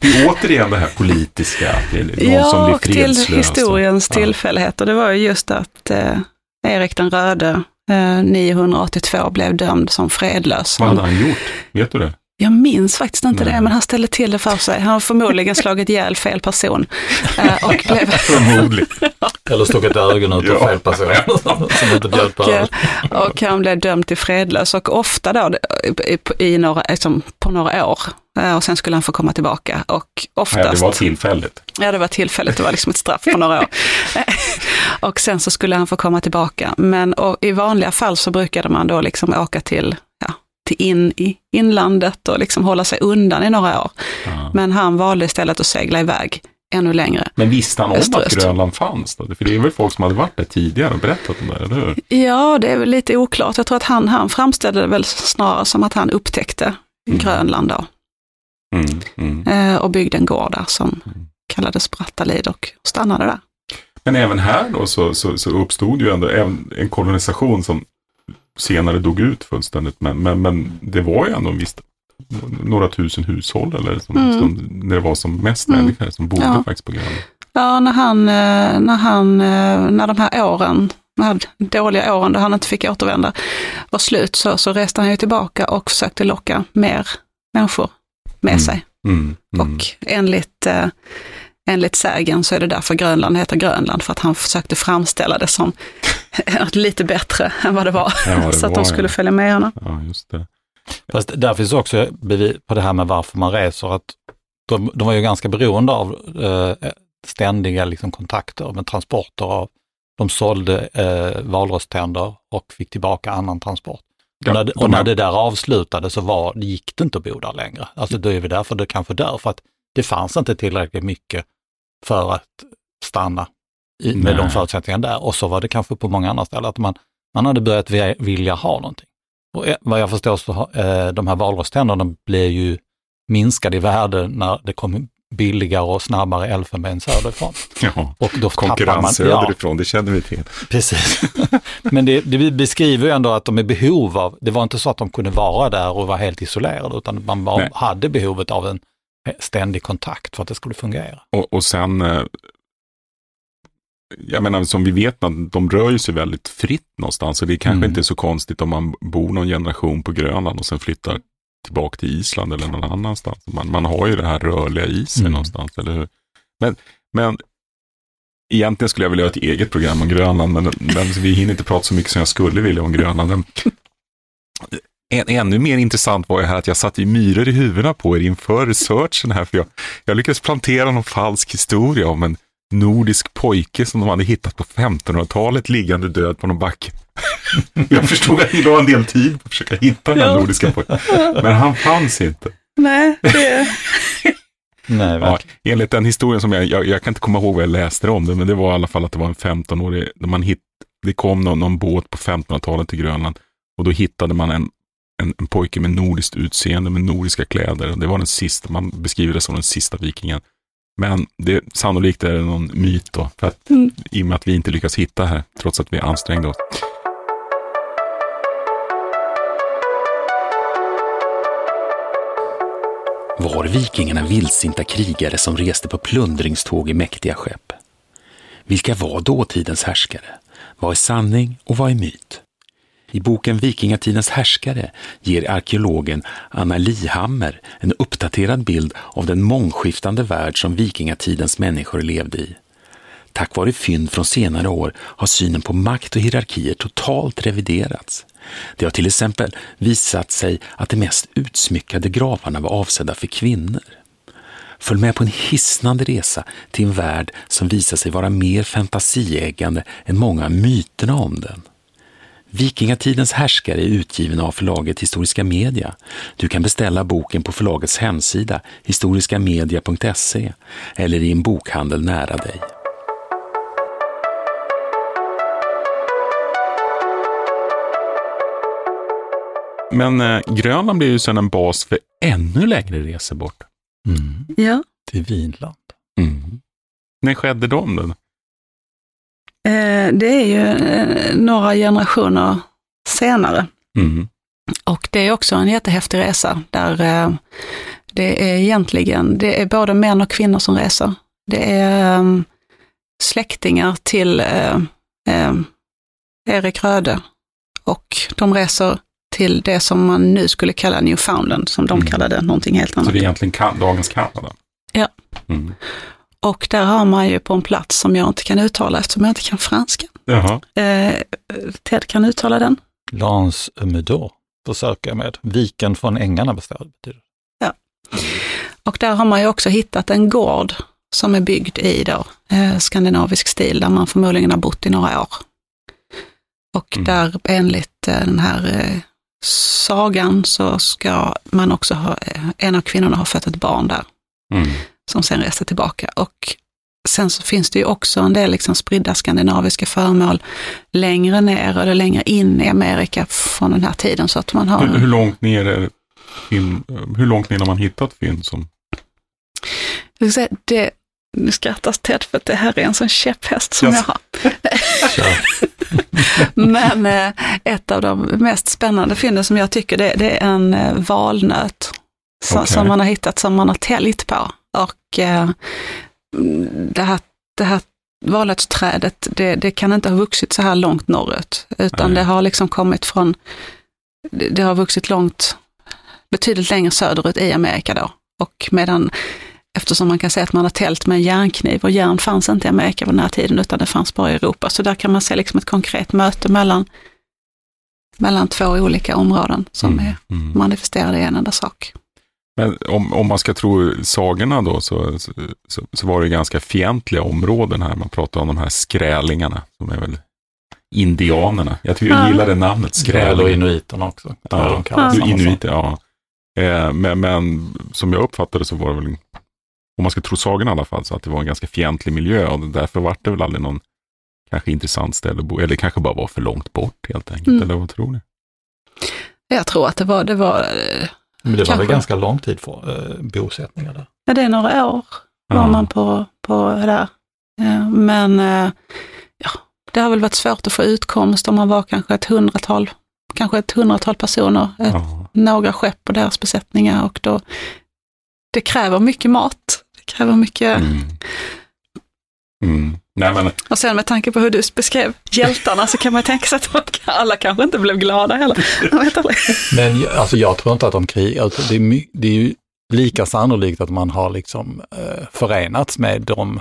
det är återigen det här politiska, det någon ja, som blir fredslös. till historiens ja. tillfälligheter. Det var ju just att eh, Erik den röde eh, 982 blev dömd som fredlös. Vad hade han gjort? Vet du det? Jag minns faktiskt inte Nej. det, men han ställde till det för sig. Han har förmodligen slagit ihjäl fel person. Eh, och blev... Förmodligen. Eller stuckit ögonen ut fel person som inte bjöd på och, och han blev dömd till fredlös och ofta då i några, liksom, på några år. Eh, och sen skulle han få komma tillbaka. Och oftast, ja, det var tillfälligt. Ja, det var tillfälligt. Det var liksom ett straff på några år. och sen så skulle han få komma tillbaka. Men i vanliga fall så brukade man då liksom åka till in i inlandet och liksom hålla sig undan i några år. Ja. Men han valde istället att segla iväg ännu längre. Men visste han om att Grönland fanns då? För det är väl folk som hade varit där tidigare och berättat om det, eller hur? Ja, det är väl lite oklart. Jag tror att han, han framställde det väl snarare som att han upptäckte mm. Grönland då. Mm, mm. Eh, och byggde en gård där som mm. kallades Brattalid och stannade där. Men även här då så, så, så uppstod ju ändå en kolonisation som senare dog ut fullständigt. Men, men, men det var ju ändå en viss, några tusen hushåll eller som, mm. som, när det var som mest mm. människor som bodde ja. faktiskt på Grönland. Ja, när han, eh, när han, eh, när de här åren, de här dåliga åren då han inte fick återvända var slut så, så reste han ju tillbaka och försökte locka mer människor med mm. sig. Mm. Mm. Och enligt eh, enligt sägen så är det därför Grönland heter Grönland, för att han försökte framställa det som lite bättre än vad det var, ja, det så att de skulle ja. följa med honom. Ja, just det. Fast där finns också bevis på det här med varför man reser, att de, de var ju ganska beroende av eh, ständiga liksom, kontakter med transporter av, de sålde eh, valröständer och fick tillbaka annan transport. Ja, och, när, och när det där avslutade så var, gick det inte att bo där längre. Alltså då är vi därför det kanske dör, för att det fanns inte tillräckligt mycket för att stanna i, med de förutsättningarna där. Och så var det kanske på många andra ställen, att man, man hade börjat vilja ha någonting. Och vad jag förstår så eh, de här valroständerna blev ju minskade i värde när det kom billigare och snabbare elfenben söderifrån. Ja, och då konkurrens man, söderifrån, ja, det känner vi till. Precis. Men det, det beskriver ju ändå att de är behov av, det var inte så att de kunde vara där och vara helt isolerade, utan man var, hade behovet av en ständig kontakt för att det skulle fungera. Och, och sen, eh, jag menar som vi vet, de rör sig väldigt fritt någonstans. Så det är kanske mm. inte är så konstigt om man bor någon generation på Grönland och sen flyttar tillbaka till Island eller någon annanstans. Man, man har ju det här rörliga i sig mm. någonstans, eller hur? Men, men egentligen skulle jag vilja göra ett eget program om Grönland, men, men vi hinner inte prata så mycket som jag skulle vilja om Grönland. En, ännu mer intressant var ju här att jag satte i myror i huvudena på er inför researchen här, för jag, jag lyckades plantera någon falsk historia om en nordisk pojke som de hade hittat på 1500-talet liggande död på någon backe. jag förstod att ni la en del tid på att försöka hitta den här ja. nordiska pojken, men han fanns inte. Nej, det... Nej, ja, enligt den historien som jag, jag, jag, kan inte komma ihåg vad jag läste om det, men det var i alla fall att det var en 15-årig, man hitt, det kom någon, någon båt på 1500-talet till Grönland och då hittade man en en, en pojke med nordiskt utseende, med nordiska kläder. Det var den sista, man beskriver det som den sista vikingen. Men det, sannolikt är det någon myt då, för att, mm. i och med att vi inte lyckas hitta här, trots att vi ansträngde oss. Var vikingarna vildsinta krigare som reste på plundringståg i mäktiga skepp? Vilka var dåtidens härskare? Vad är sanning och vad är myt? I boken Vikingatidens härskare ger arkeologen Anna Lihammer en uppdaterad bild av den mångskiftande värld som vikingatidens människor levde i. Tack vare fynd från senare år har synen på makt och hierarkier totalt reviderats. Det har till exempel visat sig att de mest utsmyckade gravarna var avsedda för kvinnor. Följ med på en hisnande resa till en värld som visar sig vara mer fantasieggande än många av myterna om den. Vikingatidens härskare är utgiven av förlaget Historiska Media. Du kan beställa boken på förlagets hemsida historiskamedia.se eller i en bokhandel nära dig. Men eh, Grönland blir ju sedan en bas för ännu längre resor bort. Mm. Ja. Till Vinland. Mm. När skedde de? Eh, det är ju eh, några generationer senare. Mm. Och det är också en jättehäftig resa där eh, det är egentligen, det är både män och kvinnor som reser. Det är släktingar till Erik Röde och de reser till det som man nu skulle kalla Newfoundland, som de mm. kallade någonting helt annat. Så det är egentligen kan, dagens Kanada? Ja. Mm. Och där har man ju på en plats som jag inte kan uttala eftersom jag inte kan franska. Jaha. Eh, Ted kan uttala den. Lans Meudor försöker jag med. Viken från ängarna betyder Ja. Och där har man ju också hittat en gård som är byggd i då, eh, skandinavisk stil, där man förmodligen har bott i några år. Och mm. där enligt eh, den här eh, sagan så ska man också ha, eh, en av kvinnorna ha fött ett barn där. Mm. Som sen reste tillbaka. Och sen så finns det ju också en del liksom spridda skandinaviska föremål längre ner eller längre in i Amerika från den här tiden. Så att man har... Hur, hur långt ner är fynd, hur långt ner har man hittat fynd som? Det, nu skrattas Ted för att det här är en sån käpphäst som yes. jag har. Men eh, ett av de mest spännande fynden som jag tycker det, det är en eh, valnöt okay. som man har hittat som man har täljt på. Och eh, det här, det här valnötsträdet, det, det, kan inte ha vuxit så här långt norrut, utan Nej. det har liksom kommit från, det, det har vuxit långt, betydligt längre söderut i Amerika då. Och medan Eftersom man kan säga att man har tält med en järnkniv och järn fanns inte i Amerika på den här tiden utan det fanns bara i Europa. Så där kan man se liksom ett konkret möte mellan, mellan två olika områden som mm, är mm. manifesterade i en enda sak. Men om, om man ska tro sagorna då så, så, så, var det ganska fientliga områden här. Man pratar om de här skrälingarna som är väl indianerna. Jag tycker jag gillar det namnet, skräl. och inuiterna också. Ja, ja. inuiter, ja. Eh, men, men, som jag uppfattade så var det väl om man ska tro sagorna i alla fall, så att det var en ganska fientlig miljö och därför var det väl aldrig någon kanske intressant ställe att bo, eller kanske bara var för långt bort helt enkelt, mm. eller vad tror ni? Jag tror att det var, det var eh, Men det var kanske... väl ganska lång tid för eh, bosättningar där? Ja, det är några år var man på, på där. Men eh, ja, det har väl varit svårt att få utkomst om man var kanske ett hundratal, kanske ett hundratal personer, ett, några skepp och deras besättningar och då det kräver mycket mat kräver mycket. Mm. Mm. Nej, men... Och sen med tanke på hur du beskrev hjältarna så kan man tänka sig att alla kanske inte blev glada heller. men alltså, jag tror inte att de krigar, alltså, det, är, det är ju lika sannolikt att man har liksom eh, förenats med de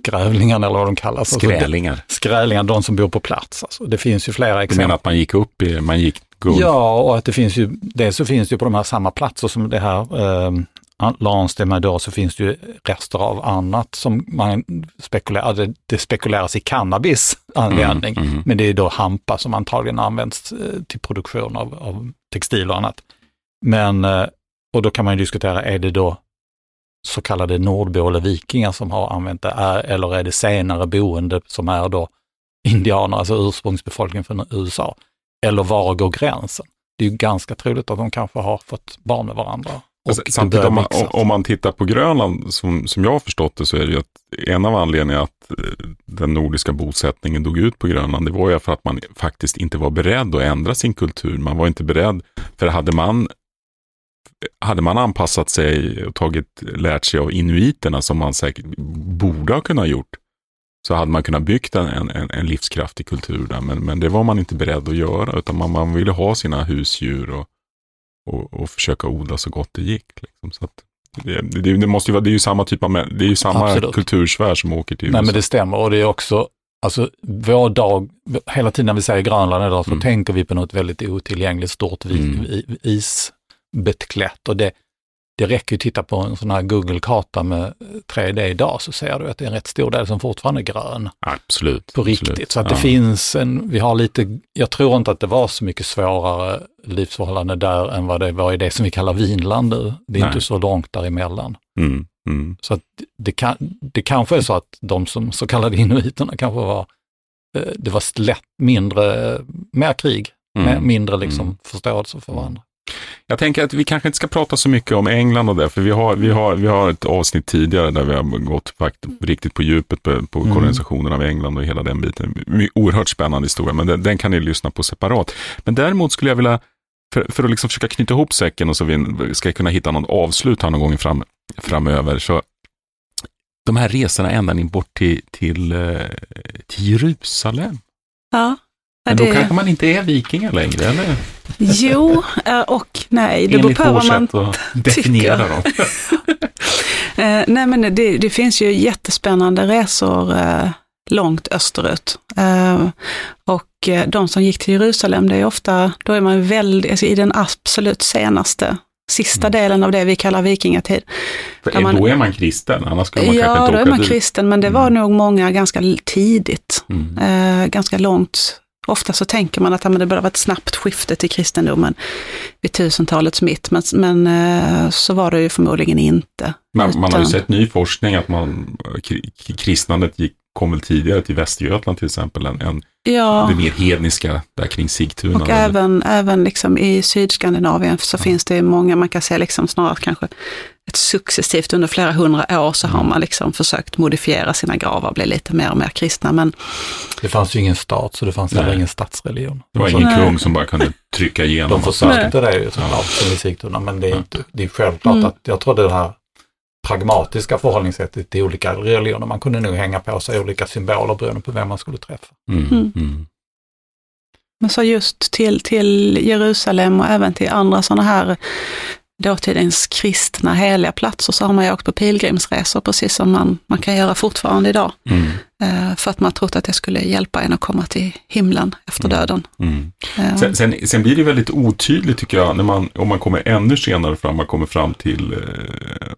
skrävlingarna eller vad de kallas. Skrälingar. Alltså, skrälingar, de som bor på plats. Alltså, det finns ju flera exempel. Du menar att man gick upp i, man gick Guld. Ja, och att det finns ju, dels så finns det ju på de här samma platser som det här eh, De Mador så finns det ju rester av annat som man spekulerar, det, spekuleras i cannabisanvändning, mm, mm. men det är då hampa som antagligen används eh, till produktion av, av textil och annat. Men, eh, och då kan man ju diskutera, är det då så kallade nordbo eller vikingar som har använt det, eller är det senare boende som är då indianer, alltså ursprungsbefolkningen från USA? Eller var går gränsen? Det är ju ganska troligt att de kanske har fått barn med varandra Samtidigt om man, om man tittar på Grönland, som, som jag har förstått det, så är det ju att en av anledningarna att eh, den nordiska bosättningen dog ut på Grönland, det var ju för att man faktiskt inte var beredd att ändra sin kultur. Man var inte beredd, för hade man hade man anpassat sig och tagit, lärt sig av inuiterna som man säkert borde ha kunnat gjort, så hade man kunnat bygga en, en, en livskraftig kultur där. Men, men det var man inte beredd att göra, utan man, man ville ha sina husdjur och och, och försöka odla så gott det gick. Liksom. Så det, det, det, måste ju vara, det är ju samma typ av, det är ju samma Absolut. kultursfär som åker till USA. Nej men det stämmer och det är också, alltså vår dag, hela tiden när vi säger Grönland idag så mm. tänker vi på något väldigt otillgängligt stort mm. isbettklätt och det, det räcker att titta på en sån här Google-karta med 3D idag så ser du att det är en rätt stor del som fortfarande är grön. Absolut. På riktigt. Absolut. Så att det finns en, vi har lite, jag tror inte att det var så mycket svårare livsförhållanden där än vad det var i det som vi kallar Vinland nu. Det är Nej. inte så långt däremellan. Mm. Mm. Så att det, kan, det kanske är så att de som så kallade inuiterna kanske var, eh, det var lätt mindre, mer krig, mm. mindre liksom mm. förståelse för varandra. Jag tänker att vi kanske inte ska prata så mycket om England och det, för vi har, vi har, vi har ett avsnitt tidigare där vi har gått faktiskt riktigt på djupet på, på mm. kolonisationen av England och hela den biten. Oerhört spännande historia, men den, den, kan ni lyssna på separat. Men däremot skulle jag vilja, för, för att liksom försöka knyta ihop säcken och så vi ska kunna hitta något avslut här någon gång fram, framöver, så de här resorna ända in bort till, till, eh, till Jerusalem. Ja. Men då det... kanske man inte är vikingar längre, eller? Jo eh, och nej, det beror på vad man att definiera dem. Eh, nej men det, det, finns ju jättespännande resor eh, långt österut. Och de som gick till Jerusalem, det är ofta, då är man väldigt, alltså i den absolut senaste sista mm. delen av det vi kallar vikingatid. För man, då är man kristen, annars skulle man ja, kanske inte åka Ja, då är man dit. kristen, men det var mm. nog många ganska tidigt, mm. eh, ganska långt ofta så tänker man att ja, men det borde vara ett snabbt skifte till kristendomen vid tusentalets mitt, men, men eh, så var det ju förmodligen inte. Man, utan... man har ju sett ny forskning att man, kristnandet gick, kom väl tidigare till Västergötland till exempel än, än ja. det mer hedniska där kring Sigtuna. Och även, även liksom i Sydskandinavien så ja. finns det många, man kan säga liksom snarare kanske ett successivt under flera hundra år så har mm. man liksom försökt modifiera sina gravar, bli lite mer och mer kristna. Men... Det fanns ju ingen stat så det fanns heller ingen statsreligion. Det var ingen Nej. kung som bara kunde trycka igenom. De försökte det ju såklart som i Sigtuna men det är, inte, det är självklart mm. att jag tror det här pragmatiska förhållningssättet till olika religioner. Man kunde nog hänga på sig olika symboler beroende på vem man skulle träffa. Mm. Mm. mm. Men så just till, till Jerusalem och även till andra sådana här dåtidens kristna heliga platser så har man ju åkt på pilgrimsresor precis som man, man kan göra fortfarande idag. Mm. Uh, för att man trott att det skulle hjälpa en att komma till himlen efter mm. döden. Mm. Uh. Sen, sen, sen, blir det väldigt otydligt tycker jag, när man, om man kommer ännu senare fram, man kommer fram till uh,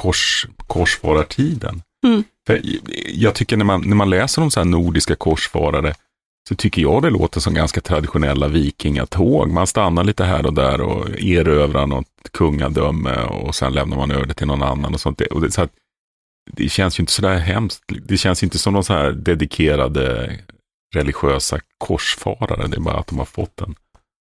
kors, korsfarartiden. Mm. För jag tycker när man, när man läser om så här nordiska korsfarare, så tycker jag det låter som ganska traditionella vikingatåg. Man stannar lite här och där och erövrar något kungadöme och sen lämnar man över det till någon annan och sånt. Och det, så att, det känns ju inte så där hemskt. Det känns inte som de så här dedikerade religiösa korsfarare. Det är bara att de har fått en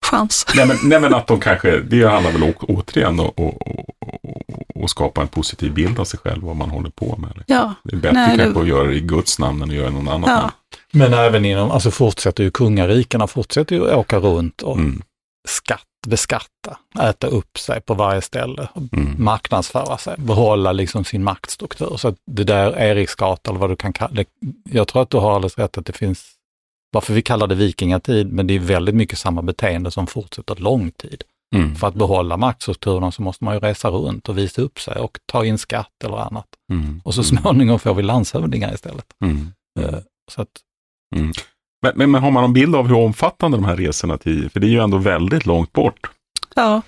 chans. Nej men, nej, men att de kanske, det handlar väl återigen om att skapa en positiv bild av sig själv, vad man håller på med. Ja. Det är bättre nej, kanske det... att göra det i Guds namn än att göra det någon annan ja. Men även inom, alltså fortsätter ju kungarikena fortsätter ju åka runt och mm. skatt, beskatta, äta upp sig på varje ställe, mm. marknadsföra sig, behålla liksom sin maktstruktur. Så att det där Eriksgata eller vad du kan kalla det, jag tror att du har alldeles rätt att det finns, varför vi kallar det vikingatid, men det är väldigt mycket samma beteende som fortsätter lång tid. Mm. För att behålla maktstrukturerna så måste man ju resa runt och visa upp sig och ta in skatt eller annat. Mm. Och så mm. småningom får vi landshövdingar istället. Mm. Uh, så att Mm. Men, men, men, har man någon bild av hur omfattande de här resorna till, för det är ju ändå väldigt långt bort. Ja,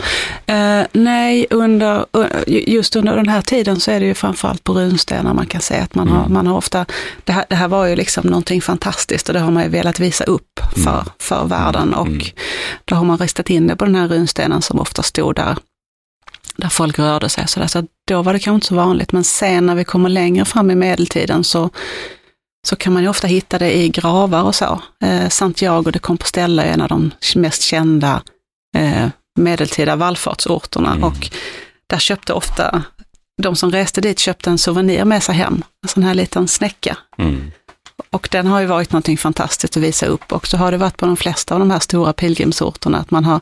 eh, nej, under, just under den här tiden så är det ju framförallt på runstenar man kan säga att man, mm. har, man har ofta, det här, det här var ju liksom någonting fantastiskt och det har man ju velat visa upp för, mm. för världen mm. och mm. då har man ristat in det på den här runstenen som ofta stod där där folk rörde sig. Så, där. så då var det kanske inte så vanligt, men sen när vi kommer längre fram i medeltiden så så kan man ju ofta hitta det i gravar och så. Eh, Santiago de Compostela är en av de mest kända eh, medeltida vallfartsorterna mm. och där köpte ofta, de som reste dit köpte en souvenir med sig hem, en sån här liten snäcka. Mm. Och den har ju varit någonting fantastiskt att visa upp och så har det varit på de flesta av de här stora pilgrimsorterna att man har,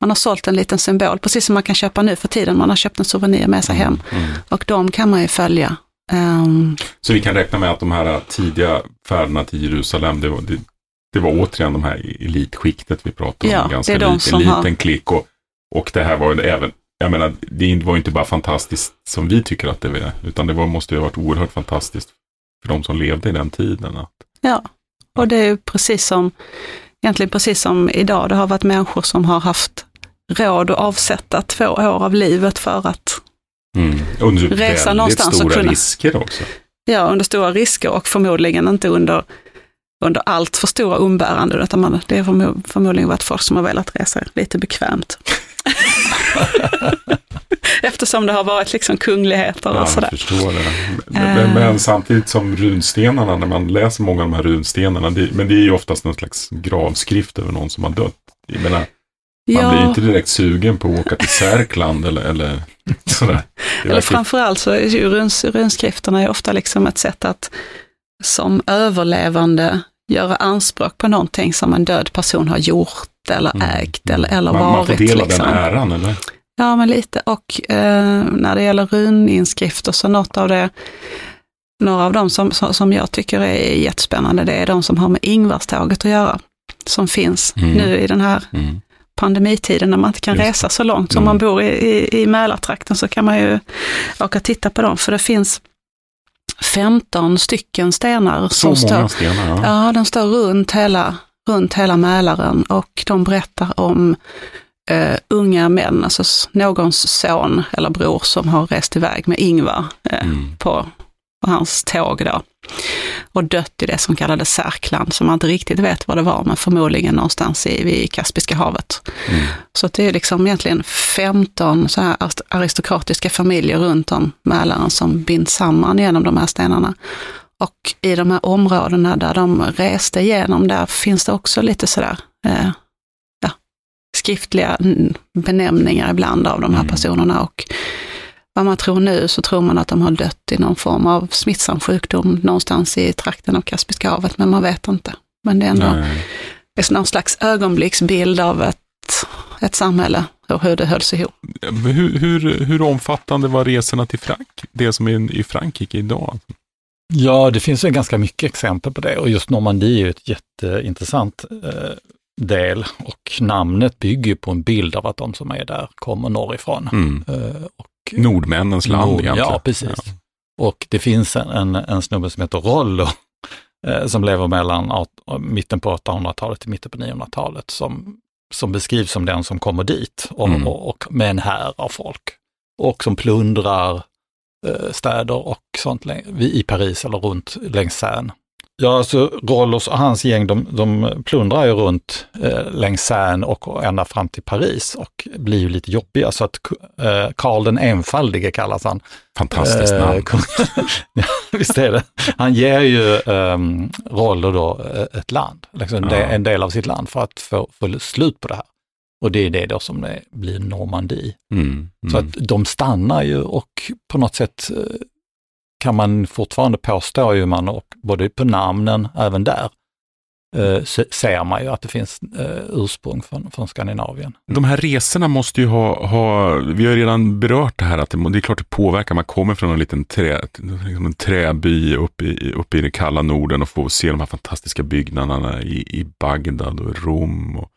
man har sålt en liten symbol, precis som man kan köpa nu för tiden, man har köpt en souvenir med sig mm. hem. Mm. Och de kan man ju följa Um, så vi kan räkna med att de här tidiga färderna till Jerusalem, det det, det var återigen de här elitskiktet vi pratade om, ja, ganska är liten, liten har... klick. Och, och det här var ju även, jag menar, det var inte bara fantastiskt som vi tycker att det är, utan det var, måste ju ha varit oerhört fantastiskt för de som levde i den tiden. Att, ja, och det är ju precis som, egentligen precis som idag, det har varit människor som har haft råd att avsätta två år av livet för att Mm. Under resa någonstans stora och kunna... risker också. Ja, under stora risker och förmodligen inte under, under allt för stora umbäranden, utan man, det har förmodligen varit folk som har velat resa lite bekvämt. Eftersom det har varit liksom kungligheter och sådär. Jag förstår det. Men, uh, men, samtidigt som runstenarna, när man läser många av de här runstenarna, det, men det är ju oftast någon slags gravskrift över någon som har dött. Jag menar, man ja. blir inte direkt sugen på att åka till Särkland eller, eller sådär. Eller framförallt så är ju runs, runskrifterna är ofta liksom ett sätt att som överlevande göra anspråk på någonting som en död person har gjort eller mm. ägt eller, eller man, varit. Man får dela liksom. den äran eller? Ja, men lite. Och eh, när det gäller runinskrifter så något av det, några av dem som, som jag tycker är jättespännande, det är de som har med Ingvarståget att göra. Som finns mm. nu i den här mm pandemitiden när man inte kan Just. resa så långt. Så mm. om man bor i, i, i Mälartrakten så kan man ju åka och titta på dem, för det finns 15 stycken stenar. Så många står, stenar? Ja. ja, de står runt hela, runt hela Mälaren och de berättar om uh, unga män, alltså någons son eller bror som har rest iväg med Ingvar uh, mm. på och hans tåg då. Och dött i det som kallades Särkland, som man inte riktigt vet vad det var, men förmodligen någonstans i, vid Kaspiska havet. Mm. Så det är liksom egentligen 15 så här aristokratiska familjer runt om Mälaren som binds samman genom de här stenarna. Och i de här områdena där de reste igenom, där finns det också lite sådär eh, ja, skriftliga benämningar ibland av de här mm. personerna. Och vad man tror nu så tror man att de har dött i någon form av smittsam sjukdom någonstans i trakten av Kaspiska havet, men man vet inte. Men det är ändå Nej. någon slags ögonblicksbild av ett, ett samhälle och hur det hölls ihop. Hur, hur, hur omfattande var resorna till Frank, det som är i Frankrike idag? Ja, det finns ju ganska mycket exempel på det och just Normandie är ju ett jätteintressant eh, del och namnet bygger på en bild av att de som är där kommer norrifrån. Mm. Eh, och, Nordmännens land nord, egentligen. Ja, precis. Ja. Och det finns en, en, en snubbe som heter Rollo eh, som lever mellan mitten på 800-talet till mitten på 900-talet som, som beskrivs som den som kommer dit och, mm. och, och med en här av folk och som plundrar Eh, städer och sånt i Paris eller runt längs Seine. Ja, alltså Rollos och hans gäng, de, de plundrar ju runt eh, längs Seine och ända fram till Paris och blir ju lite jobbiga. Så att eh, Karl den enfaldige kallas han. Fantastiskt eh, namn. ja, visst är det. Han ger ju eh, Rollo då eh, ett land, liksom ja. en del av sitt land för att få, få slut på det här. Och det är det då som det blir Normandie. Mm, mm. Så att de stannar ju och på något sätt eh, kan man fortfarande påstå ju man, och både på namnen även där, eh, ser man ju att det finns eh, ursprung från, från Skandinavien. De här resorna måste ju ha, ha, vi har redan berört det här att det, det är klart det påverkar, man kommer från en liten trä, liksom en träby uppe i, upp i det kalla Norden och får se de här fantastiska byggnaderna i, i Bagdad och Rom. Och,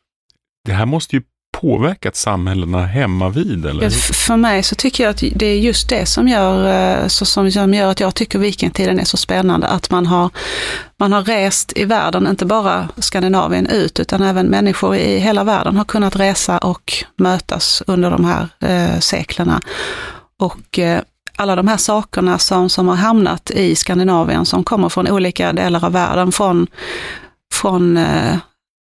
det här måste ju påverkat samhällena hemma vid? Eller? Ja, för mig så tycker jag att det är just det som gör, eh, så som, som gör att jag tycker vikingtiden är så spännande. Att man har, man har rest i världen, inte bara Skandinavien ut, utan även människor i hela världen har kunnat resa och mötas under de här eh, seklerna. Och eh, alla de här sakerna som, som har hamnat i Skandinavien, som kommer från olika delar av världen, från från eh,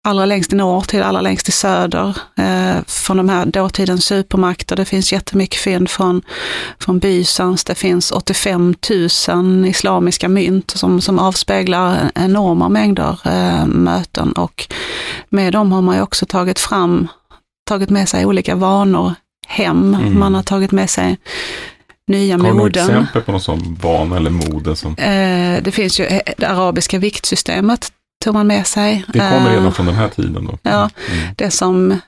allra längst i norr till allra längst i söder. Eh, från de här dåtidens supermakter. Det finns jättemycket fynd från, från Bysans. Det finns 85 000 islamiska mynt som, som avspeglar enorma mängder eh, möten och med dem har man ju också tagit fram, tagit med sig olika vanor hem. Mm. Man har tagit med sig nya moden. Har du exempel på någon sån vana eller mode? Som... Eh, det finns ju eh, det arabiska viktsystemet tog man med sig. Det kommer redan uh, från den här tiden då? Ja, mm. det som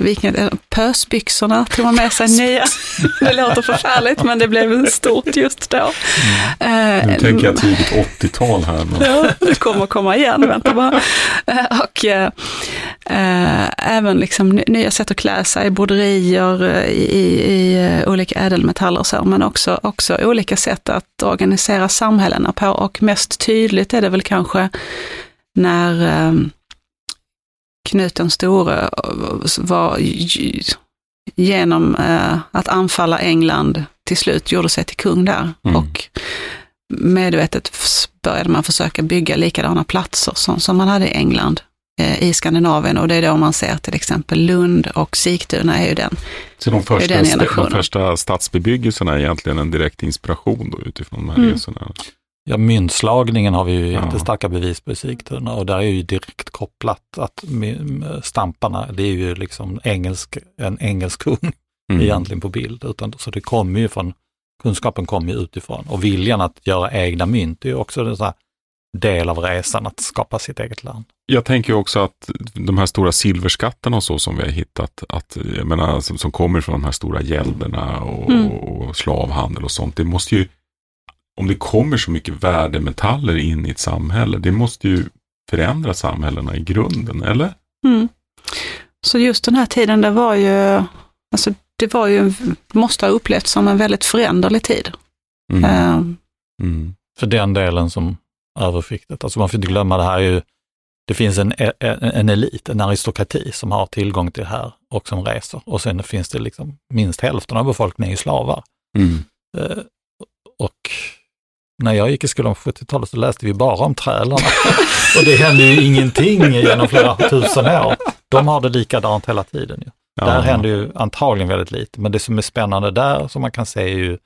uh, Viking, pösbyxorna tog man med sig nya. Det låter förfärligt men det blev stort just då. Mm. nu tänker jag tidigt 80-tal här. Men... Ja, det kommer komma igen, vänta bara. och äh, även liksom nya sätt att klä sig, broderier i, i, i olika ädelmetaller och så, men också, också olika sätt att organisera samhällena på och mest tydligt är det väl kanske när äh, Knut den store var genom eh, att anfalla England till slut gjorde sig till kung där. Mm. Och medvetet började man försöka bygga likadana platser som, som man hade i England eh, i Skandinavien och det är då man ser till exempel Lund och Sigtuna är ju den, Så de första, den de första stadsbebyggelserna är egentligen en direkt inspiration då utifrån de här mm. resorna? Ja, myntslagningen har vi ju ja. jättestarka bevis på i Sigtuna och där är ju direkt kopplat att stamparna, det är ju liksom engelsk, en engelsk kung mm. egentligen på bild. Utan, så det kommer ju från, kunskapen kommer ju utifrån och viljan att göra egna mynt är ju också en sån del av resan att skapa sitt eget land. Jag tänker också att de här stora silverskatterna och så som vi har hittat, att, jag menar, som, som kommer från de här stora gälderna och, mm. och slavhandel och sånt, det måste ju om det kommer så mycket värdemetaller in i ett samhälle, det måste ju förändra samhällena i grunden, eller? Mm. Så just den här tiden, det var ju, alltså det var ju, måste ha upplevts som en väldigt föränderlig tid. Mm. Uh. Mm. För den delen som överskiktet, alltså man får inte glömma det här är ju, det finns en, en elit, en aristokrati som har tillgång till det här och som reser. Och sen finns det liksom minst hälften av befolkningen är slavar. Mm. Uh, och när jag gick i skolan på 70-talet så läste vi bara om trälarna. och det hände ju ingenting genom flera tusen år. De har det likadant hela tiden. Ju. Ja. Där händer ju antagligen väldigt lite, men det som är spännande där som man kan se är ju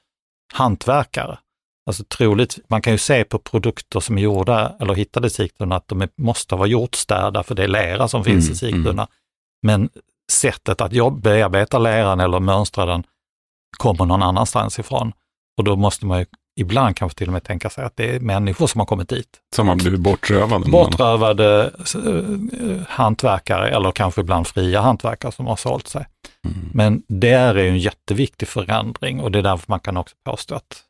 hantverkare. Alltså troligt, man kan ju se på produkter som är gjorda eller hittade i Sigtuna att de är, måste vara gjorts där, därför det är lera som finns mm, i Sigtuna. Mm. Men sättet att jobba, bearbeta leran eller mönstra den kommer någon annanstans ifrån. Och då måste man ju ibland kanske till och med tänka sig att det är människor som har kommit dit. Som har blivit bortrövade? Bortrövade uh, hantverkare eller kanske ibland fria hantverkare som har sålt sig. Mm. Men det är ju en jätteviktig förändring och det är därför man kan också påstå att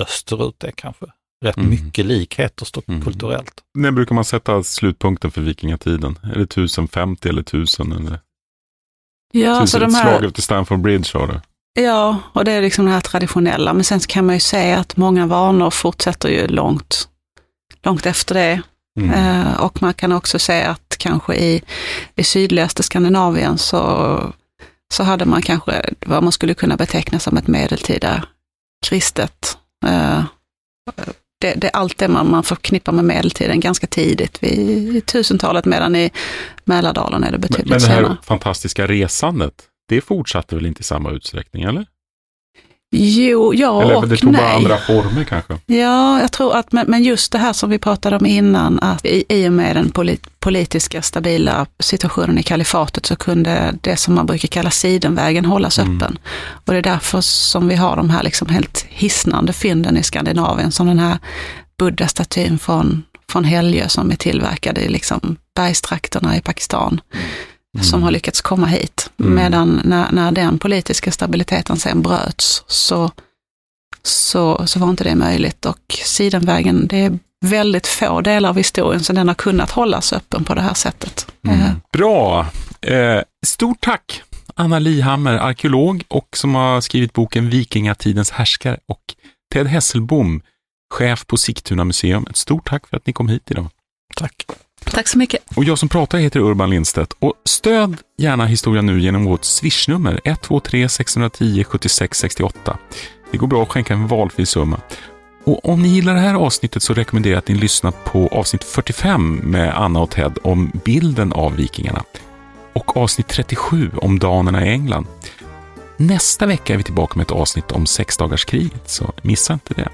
österut är kanske rätt mm. mycket likheter mm. kulturellt. När brukar man sätta slutpunkten för vikingatiden? Är det 1050 eller 1000? Eller? Ja, Tusen, alltså de här... Slaget till Stamford Bridge har det. Ja, och det är liksom det här traditionella. Men sen kan man ju säga att många vanor fortsätter ju långt, långt efter det. Mm. Eh, och man kan också säga att kanske i, i sydligaste Skandinavien så, så hade man kanske vad man skulle kunna beteckna som ett medeltida kristet. Eh, det, det, är allt det man, man förknippar med medeltiden ganska tidigt, vid tusentalet, medan i Mälardalen är det betydligt senare. Men, men det här senare. fantastiska resandet, det fortsatte väl inte i samma utsträckning, eller? Jo, ja Eller, och det tog nej. bara andra former kanske? Ja, jag tror att, men just det här som vi pratade om innan, att i, i och med den polit, politiska stabila situationen i kalifatet så kunde det som man brukar kalla sidenvägen hållas mm. öppen. Och det är därför som vi har de här liksom helt hisnande fynden i Skandinavien, som den här buddha-statyn från, från Helgö som är tillverkad i liksom bergstrakterna i Pakistan. Mm mm. som har lyckats komma hit. Mm. Medan när, när den politiska stabiliteten sen bröts så, så, så var inte det möjligt. Och Sidenvägen, det är väldigt få delar av historien som den har kunnat hållas öppen på det här sättet. Mm. Eh. Bra! Eh, stort tack Anna Lihammer, arkeolog och som har skrivit boken Vikingatidens härskare och Ted Hesselbom, chef på Sigtuna museum. Ett stort tack för att ni kom hit idag. Tack. Tack så mycket. Och jag som pratar heter Urban Lindstedt och stöd gärna historien nu genom vårt swishnummer 123 610 76 68. Det går bra att skänka en valfri summa. Och om ni gillar det här avsnittet så rekommenderar jag att ni lyssnar på avsnitt 45 med Anna och Ted om bilden av vikingarna och avsnitt 37 om danerna i England. Nästa vecka är vi tillbaka med ett avsnitt om sexdagarskriget, så missa inte det.